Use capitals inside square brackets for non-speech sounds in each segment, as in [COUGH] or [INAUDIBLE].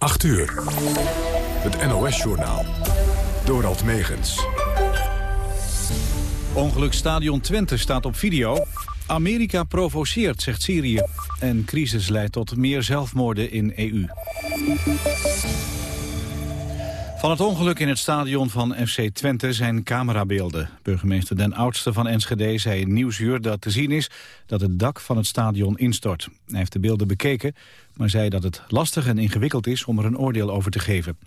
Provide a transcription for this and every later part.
8 uur. Het NOS-journaal. Dorald Megens. Ongelukstadion Twente staat op video. Amerika provoceert, zegt Syrië. En crisis leidt tot meer zelfmoorden in EU. Van het ongeluk in het stadion van FC Twente zijn camerabeelden. Burgemeester Den Oudste van Enschede zei in Nieuwsuur dat te zien is dat het dak van het stadion instort. Hij heeft de beelden bekeken, maar zei dat het lastig en ingewikkeld is om er een oordeel over te geven.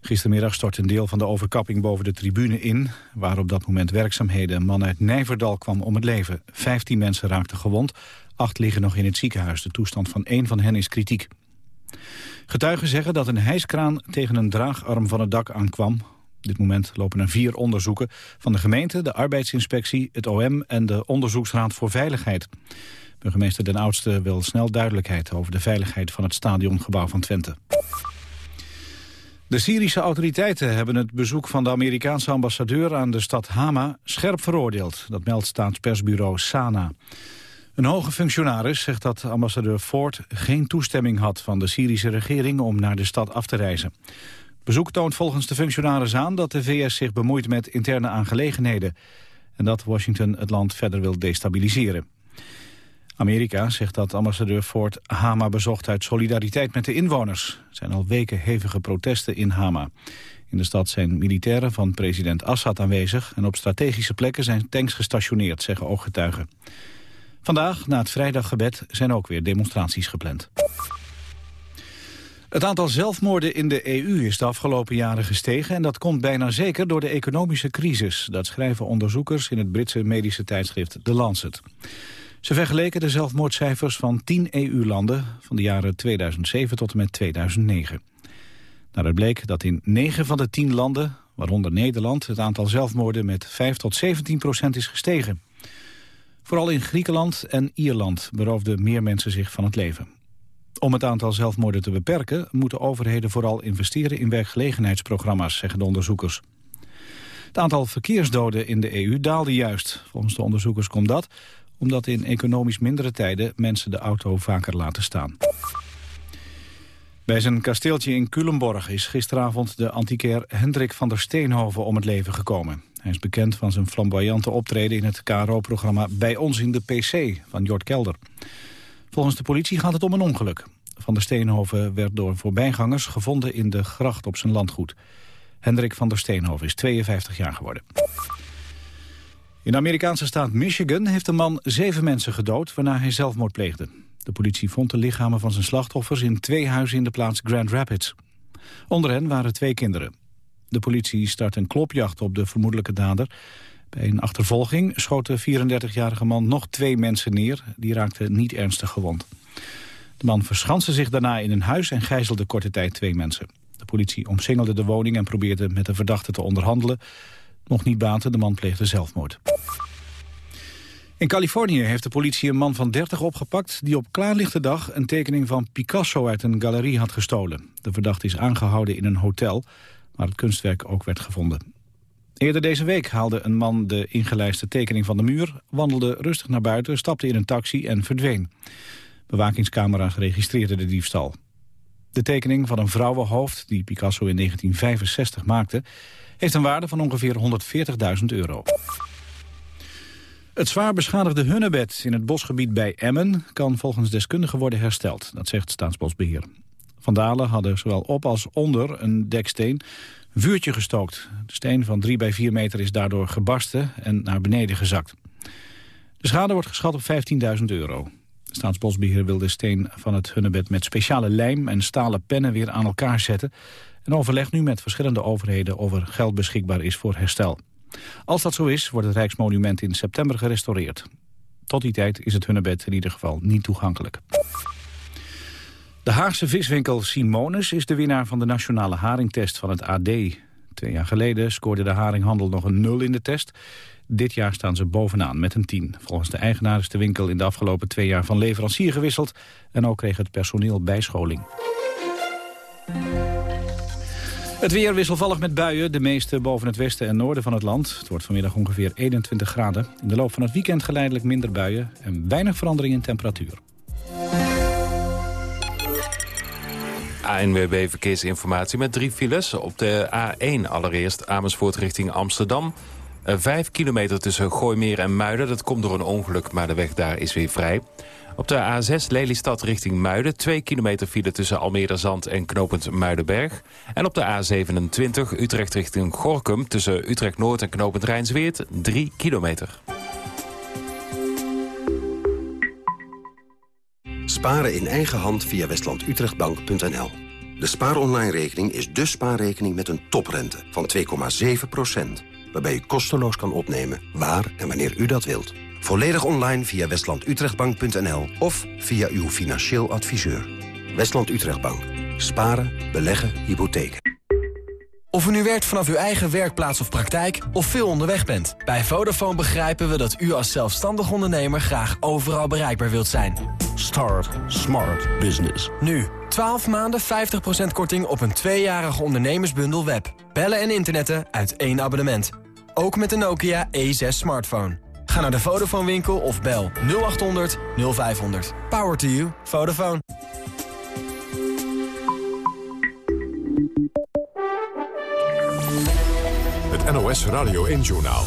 Gistermiddag stort een deel van de overkapping boven de tribune in... waar op dat moment werkzaamheden een man uit Nijverdal kwam om het leven. Vijftien mensen raakten gewond, acht liggen nog in het ziekenhuis. De toestand van één van hen is kritiek. Getuigen zeggen dat een hijskraan tegen een draagarm van het dak aankwam. Op dit moment lopen er vier onderzoeken van de gemeente, de arbeidsinspectie, het OM en de Onderzoeksraad voor Veiligheid. Burgemeester Den Oudste wil snel duidelijkheid over de veiligheid van het stadiongebouw van Twente. De Syrische autoriteiten hebben het bezoek van de Amerikaanse ambassadeur aan de stad Hama scherp veroordeeld. Dat meldt staatspersbureau Sana. Een hoge functionaris zegt dat ambassadeur Ford geen toestemming had van de Syrische regering om naar de stad af te reizen. Bezoek toont volgens de functionaris aan dat de VS zich bemoeit met interne aangelegenheden en dat Washington het land verder wil destabiliseren. Amerika zegt dat ambassadeur Ford Hama bezocht uit solidariteit met de inwoners. Er zijn al weken hevige protesten in Hama. In de stad zijn militairen van president Assad aanwezig... en op strategische plekken zijn tanks gestationeerd, zeggen ooggetuigen. Vandaag, na het vrijdaggebed, zijn ook weer demonstraties gepland. Het aantal zelfmoorden in de EU is de afgelopen jaren gestegen... en dat komt bijna zeker door de economische crisis. Dat schrijven onderzoekers in het Britse medische tijdschrift The Lancet. Ze vergeleken de zelfmoordcijfers van 10 EU-landen... van de jaren 2007 tot en met 2009. Daaruit bleek dat in 9 van de 10 landen, waaronder Nederland... het aantal zelfmoorden met 5 tot 17 procent is gestegen. Vooral in Griekenland en Ierland beroofden meer mensen zich van het leven. Om het aantal zelfmoorden te beperken... moeten overheden vooral investeren in werkgelegenheidsprogramma's, zeggen de onderzoekers. Het aantal verkeersdoden in de EU daalde juist. Volgens de onderzoekers komt dat omdat in economisch mindere tijden mensen de auto vaker laten staan. Bij zijn kasteeltje in Culemborg is gisteravond de antiquair Hendrik van der Steenhoven om het leven gekomen. Hij is bekend van zijn flamboyante optreden in het KRO-programma Bij ons in de PC van Jort Kelder. Volgens de politie gaat het om een ongeluk. Van der Steenhoven werd door voorbijgangers gevonden in de gracht op zijn landgoed. Hendrik van der Steenhoven is 52 jaar geworden. In de Amerikaanse staat Michigan heeft een man zeven mensen gedood... waarna hij zelfmoord pleegde. De politie vond de lichamen van zijn slachtoffers in twee huizen in de plaats Grand Rapids. Onder hen waren twee kinderen. De politie start een klopjacht op de vermoedelijke dader. Bij een achtervolging schoot de 34-jarige man nog twee mensen neer. Die raakten niet ernstig gewond. De man verschanste zich daarna in een huis en gijzelde korte tijd twee mensen. De politie omsingelde de woning en probeerde met de verdachte te onderhandelen. Nog niet baten, de man pleegde zelfmoord. In Californië heeft de politie een man van 30 opgepakt... die op klaarlichte dag een tekening van Picasso uit een galerie had gestolen. De verdachte is aangehouden in een hotel, waar het kunstwerk ook werd gevonden. Eerder deze week haalde een man de ingelijste tekening van de muur... wandelde rustig naar buiten, stapte in een taxi en verdween. Bewakingscamera's registreerden de diefstal. De tekening van een vrouwenhoofd, die Picasso in 1965 maakte heeft een waarde van ongeveer 140.000 euro. Het zwaar beschadigde hunnebed in het bosgebied bij Emmen... kan volgens deskundigen worden hersteld, dat zegt Staatsbosbeheer. Vandalen hadden zowel op als onder een deksteen een vuurtje gestookt. De steen van 3 bij 4 meter is daardoor gebarsten en naar beneden gezakt. De schade wordt geschat op 15.000 euro. Staatsbosbeheer wil de steen van het hunnebed met speciale lijm en stalen pennen weer aan elkaar zetten en overlegt nu met verschillende overheden of er geld beschikbaar is voor herstel. Als dat zo is, wordt het Rijksmonument in september gerestaureerd. Tot die tijd is het Hunnebed in ieder geval niet toegankelijk. De Haagse viswinkel Simonis is de winnaar van de nationale haringtest van het AD. Twee jaar geleden scoorde de haringhandel nog een 0 in de test. Dit jaar staan ze bovenaan met een 10. Volgens de eigenaar is de winkel in de afgelopen twee jaar van leverancier gewisseld... en ook kreeg het personeel bijscholing. Het weer wisselvallig met buien, de meeste boven het westen en noorden van het land. Het wordt vanmiddag ongeveer 21 graden. In de loop van het weekend geleidelijk minder buien en weinig verandering in temperatuur. ANWB Verkeersinformatie met drie files. Op de A1 allereerst Amersfoort richting Amsterdam. Uh, vijf kilometer tussen Gooimeer en Muiden. Dat komt door een ongeluk, maar de weg daar is weer vrij. Op de A6 Lelystad richting Muiden. 2 kilometer file tussen Almere Zand en Knopend Muidenberg. En op de A27 Utrecht richting Gorkum. Tussen Utrecht Noord en Knopend Rijnsweert. 3 kilometer. Sparen in eigen hand via westlandutrechtbank.nl. De spaaronline-rekening is de spaarrekening met een toprente van 2,7% waarbij u kosteloos kan opnemen waar en wanneer u dat wilt. Volledig online via westlandutrechtbank.nl of via uw financieel adviseur. Westland Utrechtbank. Sparen, beleggen, hypotheken. Of u nu werkt vanaf uw eigen werkplaats of praktijk of veel onderweg bent. Bij Vodafone begrijpen we dat u als zelfstandig ondernemer graag overal bereikbaar wilt zijn. Start Smart Business. Nu, 12 maanden 50% korting op een tweejarige ondernemersbundel web. Bellen en internetten uit één abonnement. Ook met de Nokia E6 smartphone. Ga naar de Vodafone winkel of bel 0800 0500. Power to you. Vodafone. Het NOS Radio 1 Journaal.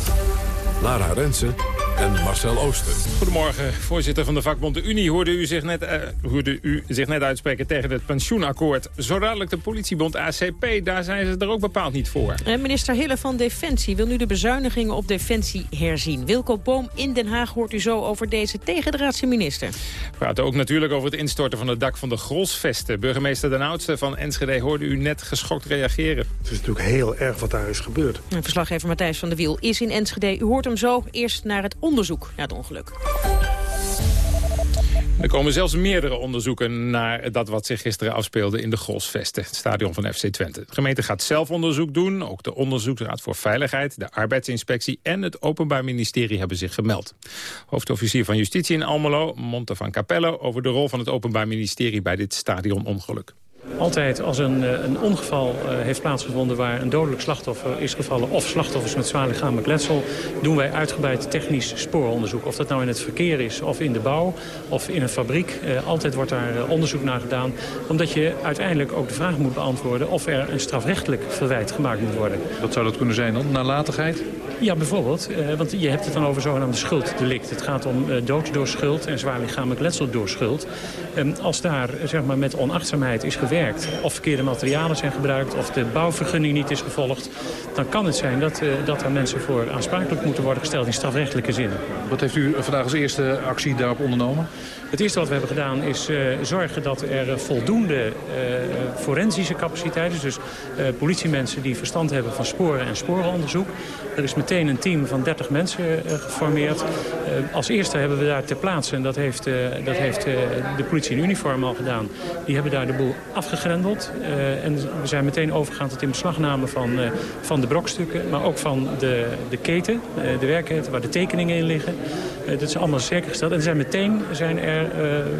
Lara Rensen en Marcel Ooster. Goedemorgen, voorzitter van de vakbond De Unie. Hoorde u zich net, uh, hoorde u zich net uitspreken tegen het pensioenakkoord. Zo dadelijk de politiebond ACP, daar zijn ze er ook bepaald niet voor. En minister Hille van Defensie wil nu de bezuinigingen op Defensie herzien. Wilco Boom in Den Haag hoort u zo over deze tegendraadse minister. We praten ook natuurlijk over het instorten van het dak van de Grolsvesten. Burgemeester Den Oudste van Enschede hoorde u net geschokt reageren. Het is natuurlijk heel erg wat daar is gebeurd. En verslaggever Matthijs van der Wiel is in Enschede. U hoort hem zo eerst naar het onderzoek naar het ongeluk. Er komen zelfs meerdere onderzoeken naar dat wat zich gisteren afspeelde in de Grosvesten, het stadion van FC Twente. De gemeente gaat zelf onderzoek doen. Ook de Onderzoeksraad voor Veiligheid, de Arbeidsinspectie en het Openbaar Ministerie hebben zich gemeld. Hoofdofficier van Justitie in Almelo, Monte van Capello, over de rol van het Openbaar Ministerie bij dit stadionongeluk. Altijd als een, eh, een ongeval uh, heeft plaatsgevonden waar een dodelijk slachtoffer is gevallen... of slachtoffers met zwaar lichamelijk letsel, doen wij uitgebreid technisch spooronderzoek. Of dat nou in het verkeer is, of in de bouw, of in een fabriek. Uh, altijd wordt daar onderzoek naar gedaan. Omdat je uiteindelijk ook de vraag moet beantwoorden... of er een strafrechtelijk verwijt gemaakt moet worden. Wat zou dat kunnen zijn dan? Nalatigheid? Ja, bijvoorbeeld. want je hebt het dan over zogenaamde schulddelict. Het gaat om dood door schuld en zwaar lichamelijk letsel door schuld. Ehm, als daar zeg maar, met onachtzaamheid is gewerkt of verkeerde materialen zijn gebruikt... of de bouwvergunning niet is gevolgd... dan kan het zijn dat, dat er mensen voor aansprakelijk moeten worden gesteld... in strafrechtelijke zin. Wat heeft u vandaag als eerste actie daarop ondernomen? Het eerste wat we hebben gedaan is zorgen dat er voldoende forensische capaciteiten... dus politiemensen die verstand hebben van sporen en sporenonderzoek. Er is meteen een team van 30 mensen geformeerd. Als eerste hebben we daar ter plaatse, en dat heeft, dat heeft de politie in uniform al gedaan... die hebben daar de boel afgegrendeld. en we zijn meteen overgegaan tot in beslagname van, van de brokstukken... maar ook van de, de keten, de werkketen waar de tekeningen in liggen. dat is allemaal zeker gesteld. En zijn meteen zijn er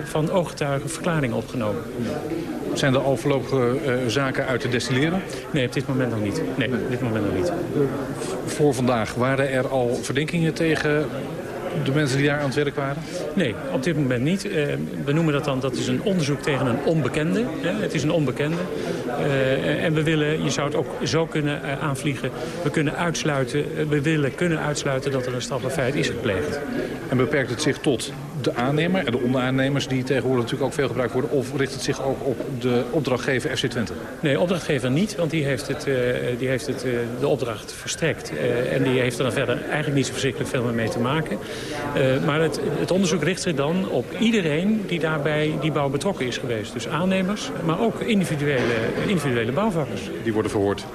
van ooggetuigen verklaringen opgenomen. Zijn er al voorlopige zaken uit te destilleren? Nee, op dit moment nog niet. Nee, op dit moment nog niet. voor vandaag waren er al verdenkingen tegen de mensen die daar aan het werk waren? Nee, op dit moment niet. Uh, we noemen dat dan, dat is een onderzoek tegen een onbekende. Hè? Het is een onbekende. Uh, en we willen, je zou het ook zo kunnen uh, aanvliegen, we kunnen uitsluiten, we willen kunnen uitsluiten dat er een strafbaar is gepleegd. En beperkt het zich tot de aannemer en de onderaannemers die tegenwoordig natuurlijk ook veel gebruikt worden? Of richt het zich ook op de opdrachtgever FC Twente? Nee, opdrachtgever niet, want die heeft, het, uh, die heeft het, uh, de opdracht verstrekt. Uh, en die heeft er dan verder eigenlijk niet zo verschrikkelijk veel mee te maken. maar het, het, onderzoek richt zich dan op iedereen die daarbij die bouw betrokken is geweest. Dus aannemers, maar ook individuele, individuele bouwvakkers. Die worden verhoord?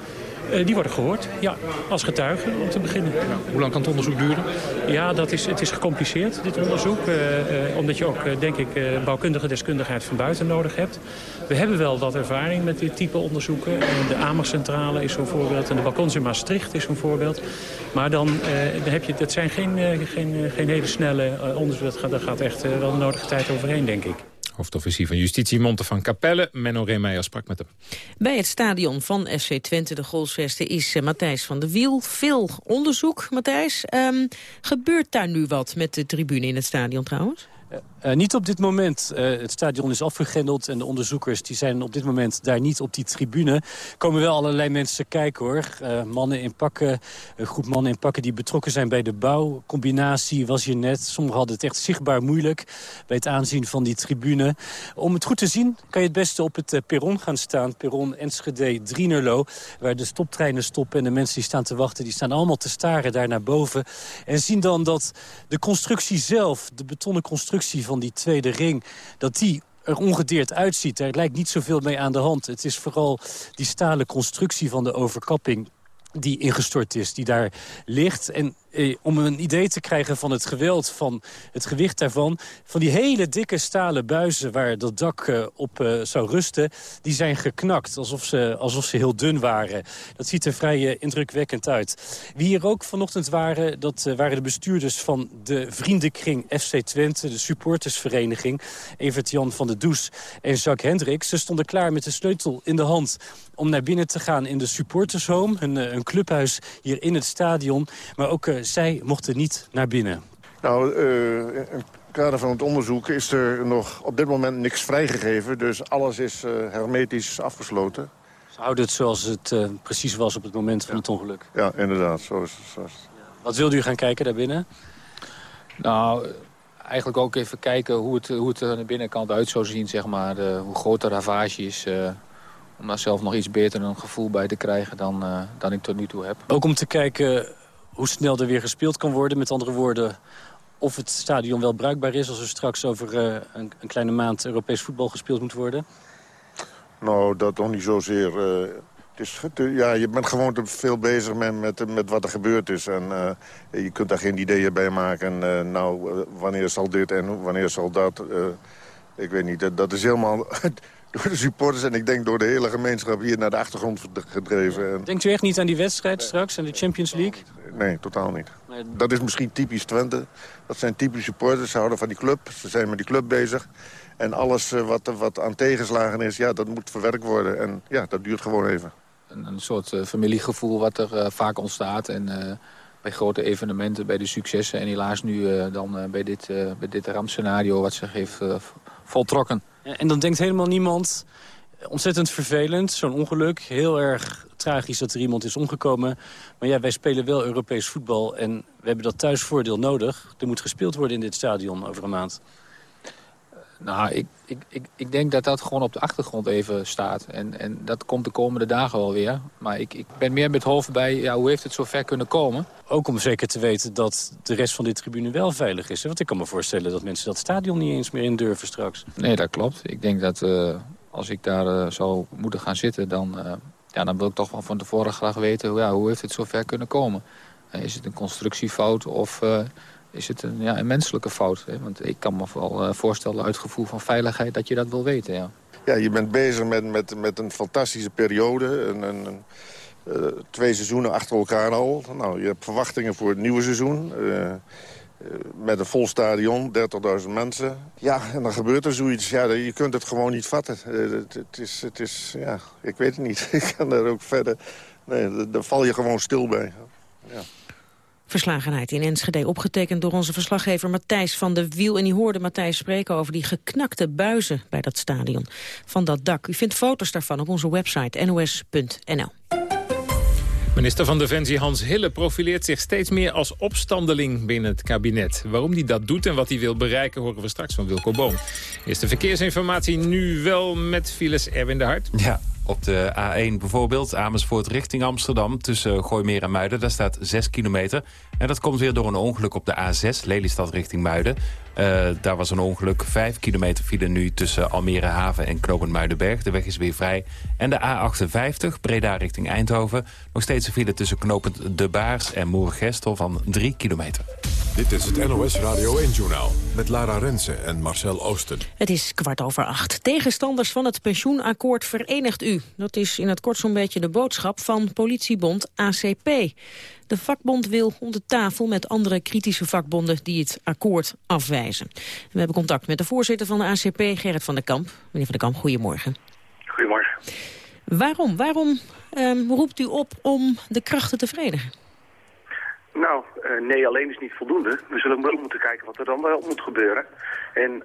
Uh, die worden gehoord, ja, als getuigen om te beginnen. Hoe lang kan het onderzoek duren? Ja, dat is, het is gecompliceerd, dit onderzoek. Uh, uh, omdat je ook, denk ik, bouwkundige deskundigheid van buiten nodig hebt. We hebben wel wat ervaring met dit type onderzoeken. de Amercentrale is zo'n voorbeeld en de balkons in Maastricht is zo'n voorbeeld. Maar dan, dan heb je, dat zijn geen, geen, geen hele snelle onderzoeken. Dat gaat, daar gaat echt wel de nodige tijd overheen, denk ik. Hoofdofficier van Justitie Monte van Capelle. Menno Reemeijer sprak met hem. Bij het stadion van FC Twente, de Golsvesten, is uh, Matthijs van der Wiel. Veel onderzoek, Matthijs. Um, gebeurt daar nu wat met de tribune in het stadion trouwens? Uh, niet op dit moment. Uh, het stadion is afgegrendeld en de onderzoekers die zijn op dit moment daar niet op die tribune. Komen wel allerlei mensen kijken hoor. Uh, mannen in pakken, een groep mannen in pakken die betrokken zijn bij de bouwcombinatie was hier net. Sommigen hadden het echt zichtbaar moeilijk bij het aanzien van die tribune. Om het goed te zien kan je het beste op het perron gaan staan. Perron Enschede Drienerlo, waar de stoptreinen stoppen en de mensen die staan te wachten, die staan allemaal te staren daar naar boven. En zien dan dat de constructie zelf, de betonnen constructie van die tweede ring... dat die er ongedeerd uitziet. Er lijkt niet zoveel mee aan de hand. Het is vooral die stalen constructie van de overkapping die ingestort is, die daar ligt. En eh, om een idee te krijgen van het geweld, van het gewicht daarvan... van die hele dikke stalen buizen waar dat dak eh, op uh, zou rusten... die zijn geknakt, alsof ze, alsof ze heel dun waren. Dat ziet er vrij indrukwekkend uit. Wie hier ook vanochtend waren, dat waren de bestuurders van de vriendenkring FC Twente... de supportersvereniging, Evert-Jan van der Does en Jacques Hendrik. Ze stonden klaar met de sleutel in de hand om naar binnen te gaan in de supportershome. Een, een clubhuis hier in het stadion, maar ook zij mochten niet naar binnen. Nou, uh, in het kader van het onderzoek is er nog op dit moment niks vrijgegeven. Dus alles is uh, hermetisch afgesloten. Ze houden het zoals het uh, precies was op het moment van het ongeluk? Ja, inderdaad. Zo is, zo is. Wat wilde u gaan kijken daar binnen? Nou, eigenlijk ook even kijken hoe het, hoe het er aan de binnenkant uit zou zien. Zeg maar, hoe groot de ravage is om daar zelf nog iets beter een gevoel bij te krijgen dan, uh, dan ik tot nu toe heb. Ook om te kijken hoe snel er weer gespeeld kan worden. Met andere woorden, of het stadion wel bruikbaar is... als er straks over uh, een, een, kleine maand Europees voetbal gespeeld moet worden? Nou, dat nog niet zozeer. Het is, ja, je bent gewoon te veel bezig met, met, met wat er gebeurd is. En je kunt daar geen ideeën bij maken. En, nou, wanneer zal dit en wanneer zal dat? ik weet niet, dat, dat is helemaal [LAUGHS] door de supporters en ik denk door de hele gemeenschap hier naar de achtergrond gedreven. En... Denkt u echt niet aan die wedstrijd straks en de Champions League? Nee, totaal niet. Dat is misschien typisch Twente. Dat zijn typische supporters, ze houden van die club. Ze zijn met die club bezig. En alles eh, wat, wat aan tegenslagen is, ja, dat moet verwerkt worden. En ja, dat duurt gewoon even. Een, een soort uh, familiegevoel wat er uh, vaak ontstaat. En bij grote evenementen, bij de successen. En helaas nu dan bij, dit, bij dit rampscenario wat zich heeft voltrokken. En dan denkt helemaal niemand, ontzettend vervelend, zo'n ongeluk. Heel erg tragisch dat er iemand is omgekomen. Maar ja, wij spelen wel Europees voetbal en we hebben dat thuisvoordeel nodig. Er moet gespeeld worden in dit stadion over een maand. Nou, ik, ik, ik, ik denk dat dat gewoon op de achtergrond even staat. En, en dat komt de komende dagen wel weer. Maar ik, ik ben meer met hoofd bij, ja, hoe heeft het zo ver kunnen komen? Ook om zeker te weten dat de rest van dit tribune wel veilig is. Want ik kan me voorstellen dat mensen dat stadion niet eens meer in durven straks. Nee, dat klopt. Ik denk dat uh, als ik daar uh, zou moeten gaan zitten... Dan, uh, ja, dan wil ik toch wel van tevoren graag weten... Ja, hoe heeft het zo ver kunnen komen? is het een constructiefout of is het een, ja, een menselijke fout. Hè? Want ik kan me wel uh, voorstellen uit gevoel van veiligheid dat je dat wil weten. Ja, ja je bent bezig met, met, met een fantastische periode. Een, een, uh, twee seizoenen achter elkaar al. Nou, je hebt verwachtingen voor het nieuwe seizoen. Uh, met een vol stadion, 30.000 mensen. Ja, en dan gebeurt er zoiets. Ja, je kunt het gewoon niet vatten. Het, het, is, het is, ja, ik weet het niet. [LAUGHS] ik kan daar ook verder... Nee, daar val je gewoon stil bij. Ja. Verslagenheid in Enschede, opgetekend door onze verslaggever Matthijs van de Wiel. En die hoorde Matthijs spreken over die geknakte buizen bij dat stadion van dat dak. U vindt foto's daarvan op onze website nos.nl. Minister van Defensie Hans Hille profileert zich steeds meer als opstandeling binnen het kabinet. Waarom hij dat doet en wat hij wil bereiken horen we straks van Wilco Boom. Eerste verkeersinformatie nu wel met files Erwin de Hart. Ja, op de A1 bijvoorbeeld, Amersfoort richting Amsterdam... tussen Gooimeer en Muiden, daar staat 6 kilometer. En dat komt weer door een ongeluk op de A6, Lelystad richting Muiden. Uh, daar was een ongeluk. 5 kilometer file nu tussen Almere Haven en Knopend Muidenberg. De weg is weer vrij. En de A58, Breda richting Eindhoven. Nog steeds een file tussen Knopend De Baars en Moergestel van 3 kilometer. Dit is het NOS Radio 1-journaal met Lara Rensen en Marcel Oosten. Het is kwart over acht. Tegenstanders van het pensioenakkoord verenigt u. Dat is in het kort zo'n beetje de boodschap van politiebond ACP. De vakbond wil om de tafel met andere kritische vakbonden die het akkoord afwijzen. We hebben contact met de voorzitter van de ACP, Gerrit van der Kamp. Meneer van der Kamp, goedemorgen. Goedemorgen. Waarom? Waarom um, roept u op om de krachten te verenigen? Nou, nee, alleen is niet voldoende. We zullen wel moeten kijken wat er dan wel moet gebeuren. En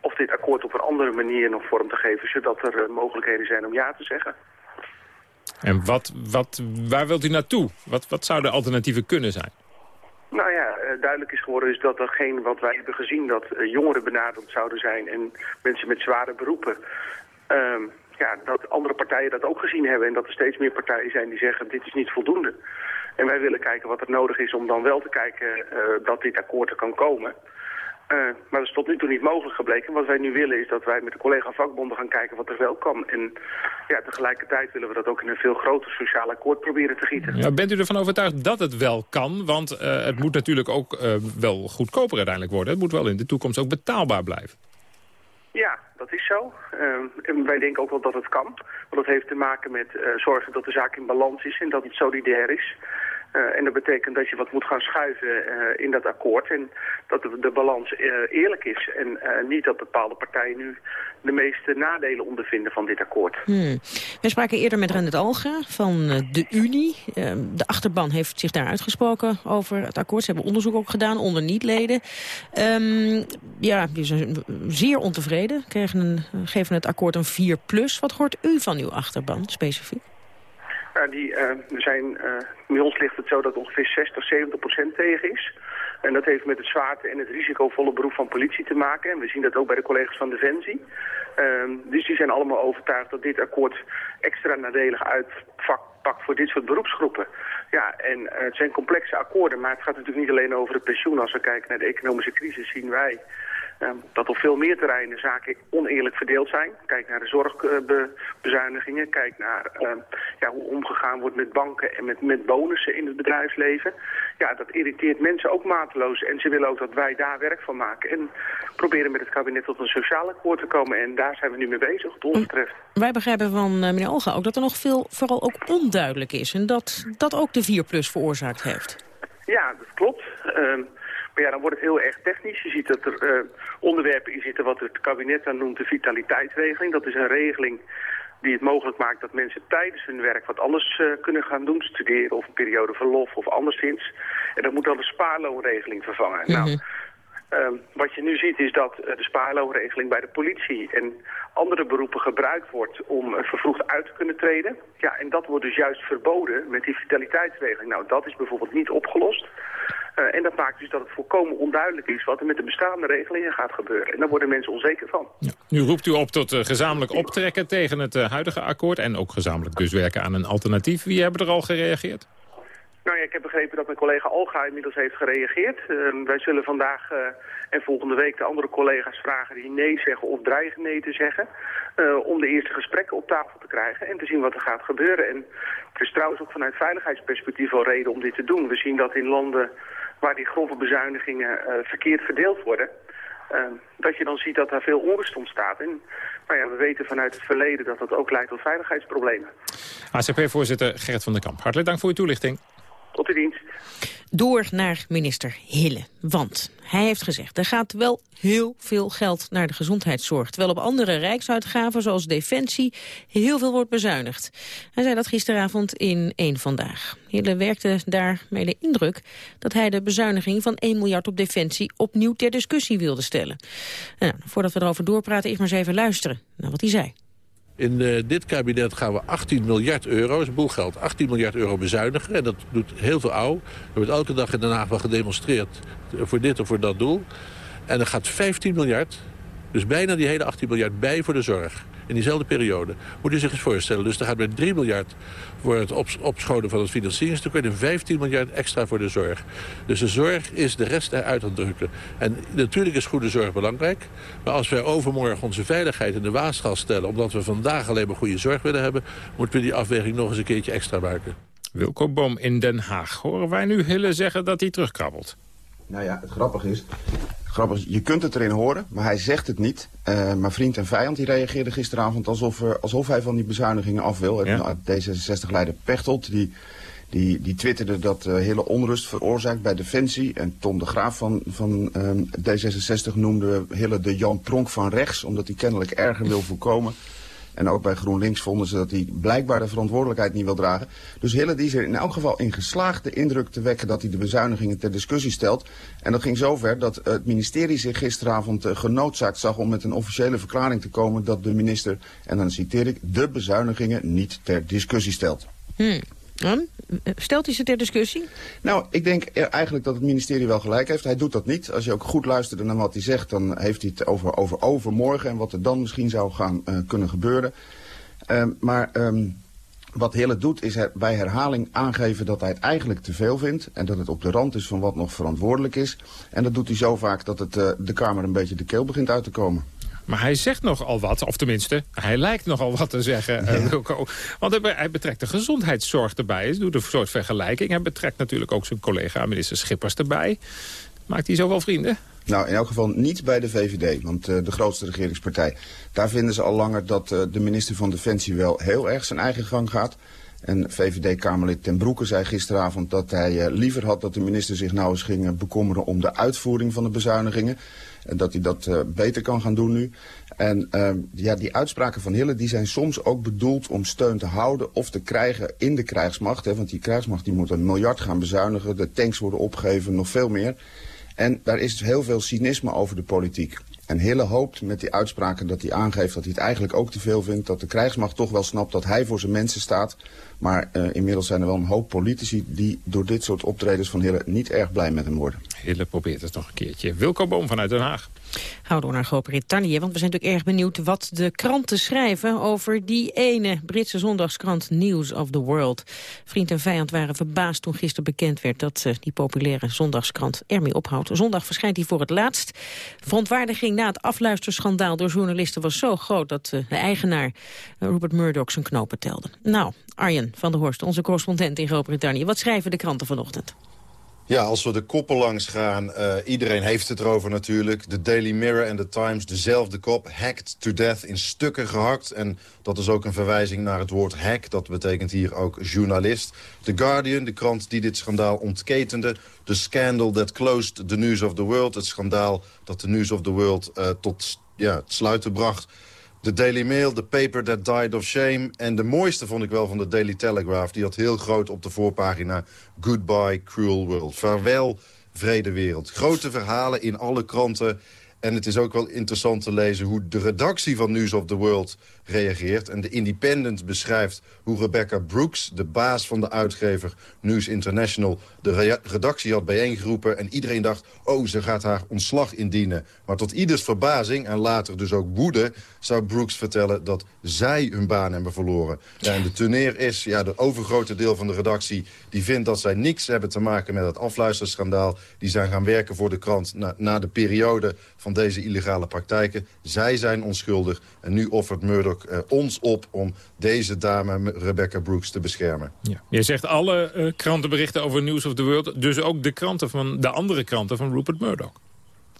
of dit akkoord op een andere manier nog vorm te geven... zodat er mogelijkheden zijn om ja te zeggen. En wat, wat, waar wilt u naartoe? Wat, wat zouden alternatieven kunnen zijn? Nou ja, eh, duidelijk is geworden is dat geen wat wij hebben gezien... dat eh, jongeren benaderd zouden zijn en mensen met zware beroepen... Ehm, ja, dat andere partijen dat ook gezien hebben... en dat er steeds meer partijen zijn die zeggen dit is niet voldoende. En wij willen kijken wat er nodig is om dan wel te kijken uh, dat dit akkoord er kan komen... Uh, maar dat is tot nu toe niet mogelijk gebleken. Wat wij nu willen is dat wij met de collega vakbonden gaan kijken wat er wel kan. En ja, tegelijkertijd willen we dat ook in een veel groter sociaal akkoord proberen te gieten. Ja, bent u ervan overtuigd dat het wel kan? Want uh, het moet natuurlijk ook uh, wel goedkoper uiteindelijk worden. Het moet wel in de toekomst ook betaalbaar blijven. Ja, dat is zo. en wij denken ook wel dat het kan. Want dat heeft te maken met zorgen dat de zaak in balans is en dat het solidair is. Uh, en dat betekent dat je wat moet gaan schuiven uh, in dat akkoord. En dat de, de balans uh, eerlijk is. En niet dat bepaalde partijen nu de meeste nadelen ondervinden van dit akkoord. Hmm. We spraken eerder met Rennet Alga van de Unie. Ehm, de achterban heeft zich daar uitgesproken over het akkoord. Ze hebben onderzoek ook gedaan onder niet-leden. Um, ja, die zijn zeer ontevreden. Kregen een, geven het akkoord een 4 plus. Wat hoort u van uw achterban specifiek? Ja, die, uh, zijn, uh, bij ons ligt het zo dat ongeveer 60, 70 procent tegen is. En dat heeft met het zwaarte en het risicovolle beroep van politie te maken. En we zien dat ook bij de collega's van Defensie. Uh, dus die zijn allemaal overtuigd dat dit akkoord extra nadelig uitpakt voor dit soort beroepsgroepen. Ja, en uh, het zijn complexe akkoorden, maar het gaat natuurlijk niet alleen over het pensioen. Als we kijken naar de economische crisis zien wij Ehm, dat op veel meer terreinen zaken oneerlijk verdeeld zijn. Kijk naar de zorgbezuinigingen, kijk naar ehm, ja, hoe omgegaan wordt met banken en met, met bonussen in het bedrijfsleven. Ja, dat irriteert mensen ook mateloos en ze willen ook dat wij daar werk van maken. En proberen met het kabinet tot een sociaal akkoord te komen en daar zijn we nu mee bezig, wat ons betreft. Wij begrijpen van uh, meneer Olga ook dat er nog veel vooral ook onduidelijk is en dat dat ook de 4 plus veroorzaakt heeft. Ja, dat klopt. Uh, maar ja, dan wordt het heel erg technisch. Je ziet dat er uh, onderwerpen in zitten wat het kabinet dan noemt de vitaliteitsregeling. Dat is een regeling die het mogelijk maakt dat mensen tijdens hun werk wat anders uh, kunnen gaan doen. Studeren of een periode verlof of anderszins. En dat moet dan de spaarloonregeling vervangen. Mm -hmm. Nou, uh, wat je nu ziet is dat uh, de spaarloonregeling bij de politie en andere beroepen gebruikt wordt om uh, vervroegd uit te kunnen treden. Ja, en dat wordt dus juist verboden met die vitaliteitsregeling. Nou, dat is bijvoorbeeld niet opgelost. Uh, en dat maakt dus dat het volkomen onduidelijk is wat er met de bestaande regelingen gaat gebeuren. En daar worden mensen onzeker van. Ja. Nu roept u op tot gezamenlijk optrekken tegen het huidige akkoord... en ook gezamenlijk dus werken aan een alternatief. Wie hebben er al gereageerd? Nou ja, ik heb begrepen dat mijn collega Olga inmiddels heeft gereageerd. wij zullen vandaag en volgende week de andere collega's vragen die nee zeggen of dreigen nee te zeggen. om de eerste gesprekken op tafel te krijgen en te zien wat er gaat gebeuren. En er is trouwens ook vanuit veiligheidsperspectief wel reden om dit te doen. We zien dat in landen waar die grove bezuinigingen uh, verkeerd verdeeld worden... Uh, dat je dan ziet dat daar veel onrust ontstaat. En maar ja, we weten vanuit het verleden dat dat ook leidt tot veiligheidsproblemen. ACP-voorzitter Gerrit van den Kamp, hartelijk dank voor uw toelichting. Tot dienst. Door naar minister Hille. Want hij heeft gezegd, er gaat wel heel veel geld naar de gezondheidszorg. Terwijl op andere rijksuitgaven, zoals defensie, heel veel wordt bezuinigd. Hij zei dat gisteravond in één Vandaag. Hille werkte daarmee de indruk dat hij de bezuiniging van 1 miljard op defensie opnieuw ter discussie wilde stellen. Nou, voordat we erover doorpraten, eerst maar eens even luisteren naar wat hij zei. In uh, dit kabinet gaan we 18 miljard euro, is boel geld, 18 miljard euro bezuinigen. En dat doet heel veel ouw. Er wordt elke dag in Den Haag wel gedemonstreerd voor dit of voor dat doel. En er gaat 15 miljard, dus bijna die hele 18 miljard bij voor de zorg. In diezelfde periode. Moet u zich eens voorstellen. Dus er gaat met 3 miljard voor het opschonen van het financieringstekort... en 15 miljard extra voor de zorg. Dus de zorg is de rest eruit aan het drukken. En natuurlijk is goede zorg belangrijk. Maar als wij overmorgen onze veiligheid in de waagschaal stellen... omdat we vandaag alleen maar goede zorg willen hebben... moeten we die afweging nog eens een keertje extra maken. Wilco Boom in Den Haag. Horen wij nu Hille zeggen dat hij terugkrabbelt? Nou ja, het grappige is, grappig, je kunt het erin horen, maar hij zegt het niet. Uh, maar vriend en vijand die reageerde gisteravond alsof, uh, alsof hij van die bezuinigingen af wil. Ja. Nou, D66-leider Pechtold, die, die, die twitterde dat uh, hele onrust veroorzaakt bij Defensie. En Tom de Graaf van, van D66 noemde Hille de Jan Pronk van rechts, omdat hij kennelijk erger wil voorkomen. En ook bij GroenLinks vonden ze dat hij blijkbaar de verantwoordelijkheid niet wil dragen. Dus Hille die is er in elk geval in geslaagd de indruk te wekken dat hij de bezuinigingen ter discussie stelt. En dat ging zover dat het ministerie zich gisteravond uh, genoodzaakt zag om met een officiële verklaring te komen dat de minister, en dan citeer ik, de bezuinigingen niet ter discussie stelt. Hmm. Stelt hij ze ter discussie? Nou, ik denk eigenlijk dat het ministerie wel gelijk heeft. Hij doet dat niet. Als je ook goed luistert naar wat hij zegt, dan heeft hij het over, over overmorgen... en wat er dan misschien zou gaan uh, kunnen gebeuren. Uh, maar um, wat Hille doet, is bij herhaling aangeven dat hij het eigenlijk te veel vindt... en dat het op de rand is van wat nog verantwoordelijk is. En dat doet hij zo vaak dat het uh, de Kamer een beetje de keel begint uit te komen. Maar hij zegt nogal wat, of tenminste, hij lijkt nogal wat te zeggen, ja. uh, Wilco. Want hij betrekt de gezondheidszorg erbij. Hij doet een soort vergelijking. Hij betrekt natuurlijk ook zijn collega minister Schippers erbij. Maakt hij zo wel vrienden? Nou, in elk geval niet bij de VVD, want uh, de grootste regeringspartij. Daar vinden ze al langer dat uh, de minister van Defensie wel heel erg zijn eigen gang gaat. En VVD-Kamerlid Ten Broeke zei gisteravond dat hij uh, liever had dat de minister zich nou eens ging bekommeren om de uitvoering van de bezuinigingen. En dat hij dat uh, beter kan gaan doen nu. En ja, die uitspraken van Hille die zijn soms ook bedoeld om steun te houden of te krijgen in de krijgsmacht. Hè, want die krijgsmacht die moet een miljard gaan bezuinigen, de tanks worden opgegeven, nog veel meer. En daar is heel veel cynisme over de politiek. En Hille hoopt met die uitspraken dat hij aangeeft dat hij het eigenlijk ook te veel vindt. Dat de krijgsmacht toch wel snapt dat hij voor zijn mensen staat. Maar uh, inmiddels zijn er wel een hoop politici die door dit soort optredens van Hille niet erg blij met hem worden. Hille probeert het nog een keertje. Wilco Boom vanuit Den Haag. Hou door naar Groot-Brittannië, want we zijn natuurlijk erg benieuwd wat de kranten schrijven over die ene Britse zondagskrant News of the World. Vriend en vijand waren verbaasd toen gisteren bekend werd dat uh, die populaire zondagskrant ermee ophoudt. Zondag verschijnt hij voor het laatst. Verontwaardiging na het afluisterschandaal door journalisten was zo groot dat uh, de eigenaar uh, Rupert Murdoch zijn knopen telde. Nou, Arjen van der Horst, onze correspondent in Groot-Brittannië. Wat schrijven de kranten vanochtend? Ja, als we de koppen langs gaan, uh, iedereen heeft het erover natuurlijk. De Daily Mirror en The Times, dezelfde kop, hacked to death, in stukken gehakt. En dat is ook een verwijzing naar het woord hack, dat betekent hier ook journalist. The Guardian, de krant die dit schandaal ontketende. The scandal that closed the news of the world, het schandaal dat de news of the world uh, tot ja, het sluiten bracht. De Daily Mail, de paper that died of shame. En de mooiste vond ik wel van de Daily Telegraph. Die had heel groot op de voorpagina... Goodbye, cruel world. Vaarwel, vrede wereld. Grote verhalen in alle kranten. En het is ook wel interessant te lezen hoe de redactie van News of the World reageert. En de Independent beschrijft hoe Rebecca Brooks, de baas van de uitgever News International... de redactie had bijeengeroepen en iedereen dacht... oh, ze gaat haar ontslag indienen. Maar tot ieders verbazing, en later dus ook woede... zou Brooks vertellen dat zij hun baan hebben verloren. En de toneer is, ja, de overgrote deel van de redactie... die vindt dat zij niks hebben te maken met het afluisterschandaal. Die zijn gaan werken voor de krant na, na de periode van deze illegale praktijken. Zij zijn onschuldig en nu offert Murdoch uh, ons op om deze dame, Rebecca Brooks, te beschermen. Ja. Je zegt alle uh, krantenberichten over News of the World... dus ook de kranten van de andere kranten van Rupert Murdoch.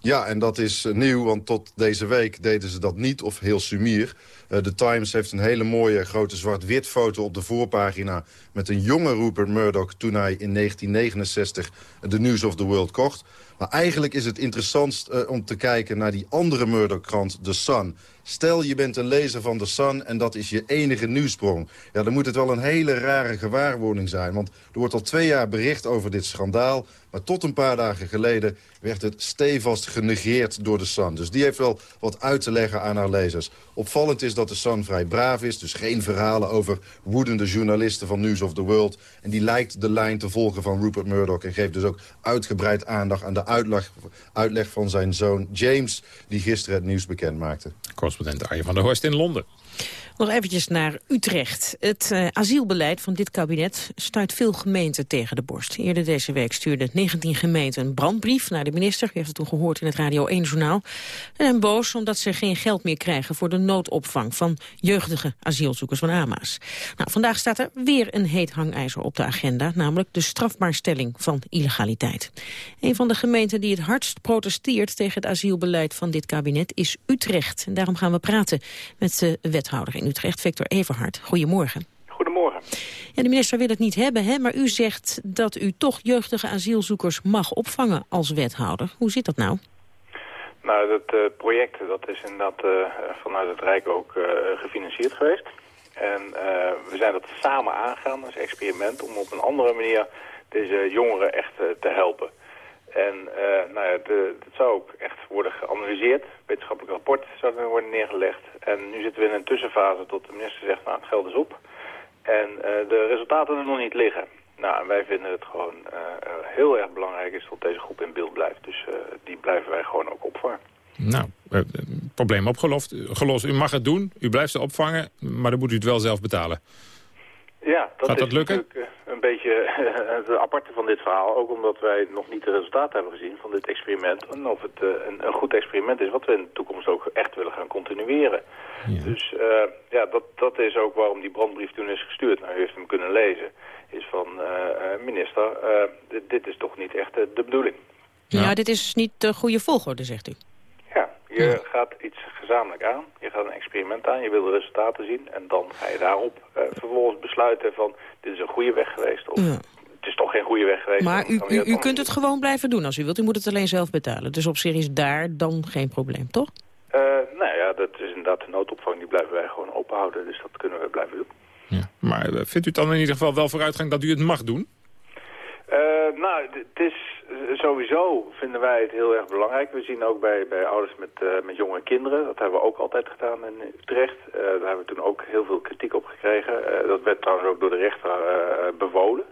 Ja, en dat is uh, nieuw, want tot deze week deden ze dat niet of heel sumier. Uh, The Times heeft een hele mooie grote zwart-wit foto op de voorpagina... met een jonge Rupert Murdoch toen hij in 1969 de News of the World kocht. Maar eigenlijk is het interessantst uh, om te kijken naar die andere Murdoch-krant, The Sun... Stel, je bent een lezer van The Sun en dat is je enige nieuwsprong. Ja, dan moet het wel een hele rare gewaarwording zijn. Want er wordt al twee jaar bericht over dit schandaal. Maar tot een paar dagen geleden werd het stevast genegeerd door The Sun. Dus die heeft wel wat uit te leggen aan haar lezers. Opvallend is dat The Sun vrij braaf is. Dus geen verhalen over woedende journalisten van News of the World. En die lijkt de lijn te volgen van Rupert Murdoch. En geeft dus ook uitgebreid aandacht aan de uitleg, uitleg van zijn zoon James... die gisteren het nieuws bekend maakte correspondent Arjen van der Horst in Londen. Nog eventjes naar Utrecht. Het uh, asielbeleid van dit kabinet stuit veel gemeenten tegen de borst. Eerder deze week stuurden 19 gemeenten een brandbrief naar de minister. U heeft het toen gehoord in het Radio 1-journaal. En zijn boos omdat ze geen geld meer krijgen voor de noodopvang van jeugdige asielzoekers van AMA's. Nou, vandaag staat er weer een heet hangijzer op de agenda, namelijk de strafbaarstelling van illegaliteit. Een van de gemeenten die het hardst protesteert tegen het asielbeleid van dit kabinet is Utrecht. En daarom gaan we praten met de wethouder in Utrecht, Victor Everhard. Goedemorgen. Goedemorgen. Ja, de minister wil het niet hebben, hè, maar u zegt dat u toch jeugdige asielzoekers mag opvangen als wethouder. Hoe zit dat nou? Nou, dat project dat is inderdaad vanuit het Rijk ook gefinancierd geweest. En we zijn dat samen aangegaan als experiment om op een andere manier deze jongeren echt te helpen. En uh, nou ja, het zou ook echt worden geanalyseerd. Wetenschappelijk rapport zou er worden neergelegd. En nu zitten we in een tussenfase tot de minister zegt, nou het geld is op. En uh, de resultaten er nog niet liggen. Nou, wij vinden het gewoon uh, heel erg belangrijk is dat deze groep in beeld blijft. Dus die blijven wij gewoon ook opvangen. Nou, probleem opgelost. Gelost. U mag het doen, u blijft ze opvangen, maar dan moet u het wel zelf betalen. Ja, dat Gaat dat is lukken? een beetje het aparte van dit verhaal. Ook omdat wij nog niet de resultaten hebben gezien van dit experiment. En of het uh, een, een, goed experiment is wat we in de toekomst ook echt willen gaan continueren. Dus uh, ja, dat, dat is ook waarom die brandbrief toen is gestuurd. Nou, u heeft hem kunnen lezen. Is van uh, minister, dit, dit, is toch niet echt de bedoeling. Ja, ja, dit is niet de goede volgorde, zegt u. Ja, je gaat iets gezamenlijk aan. Je gaat een experiment aan, je wil de resultaten zien. En dan ga je daarop uh, vervolgens besluiten van... dit is een goede weg geweest of Ja. het is toch geen goede weg geweest. Maar u, u, kunt het gewoon blijven doen als u wilt. U moet het alleen zelf betalen. Dus op zich is daar dan geen probleem, toch? Eh, nou ja, dat is inderdaad de noodopvang. Die blijven wij gewoon openhouden. Dus dat kunnen we blijven doen. Maar eh, vindt u het dan in ieder geval wel vooruitgang dat u het mag doen? Eh, nou, het is sowieso vinden wij het heel erg belangrijk. We zien ook bij, bij ouders met, eh, met jonge kinderen. Dat hebben we ook altijd gedaan in Utrecht. Eh, daar hebben we toen ook heel veel kritiek op gekregen. Eh, dat werd trouwens ook door de rechter eh, bevolen.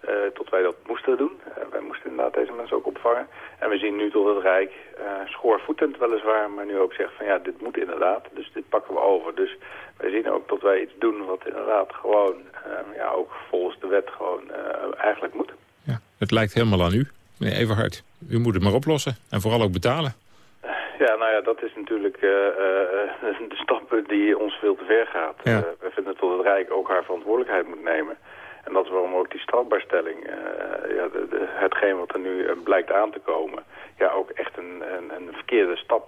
eh, tot wij dat moesten doen. Eh, wij moesten inderdaad deze mensen ook opvangen. En we zien nu tot het Rijk, eh, schoorvoetend weliswaar, maar nu ook zegt van ja, dit moet inderdaad. Dus dit pakken we over. Dus wij zien ook dat wij iets doen wat inderdaad gewoon, eh, ja, ook volgens de wet gewoon eh, eigenlijk moet. Het lijkt helemaal aan u, meneer Everhard. U moet het maar oplossen en vooral ook betalen. Ja, nou ja, dat is natuurlijk eh, eh, [LAUGHS] de stap die ons veel te ver gaat. Ja. Eh, we vinden dat het Rijk ook haar verantwoordelijkheid moet nemen. En dat is waarom ook die strafbaarstelling, eh, ja, de, de- hetgeen wat er nu blijkt aan te komen, ja, ook echt een, een, een verkeerde stap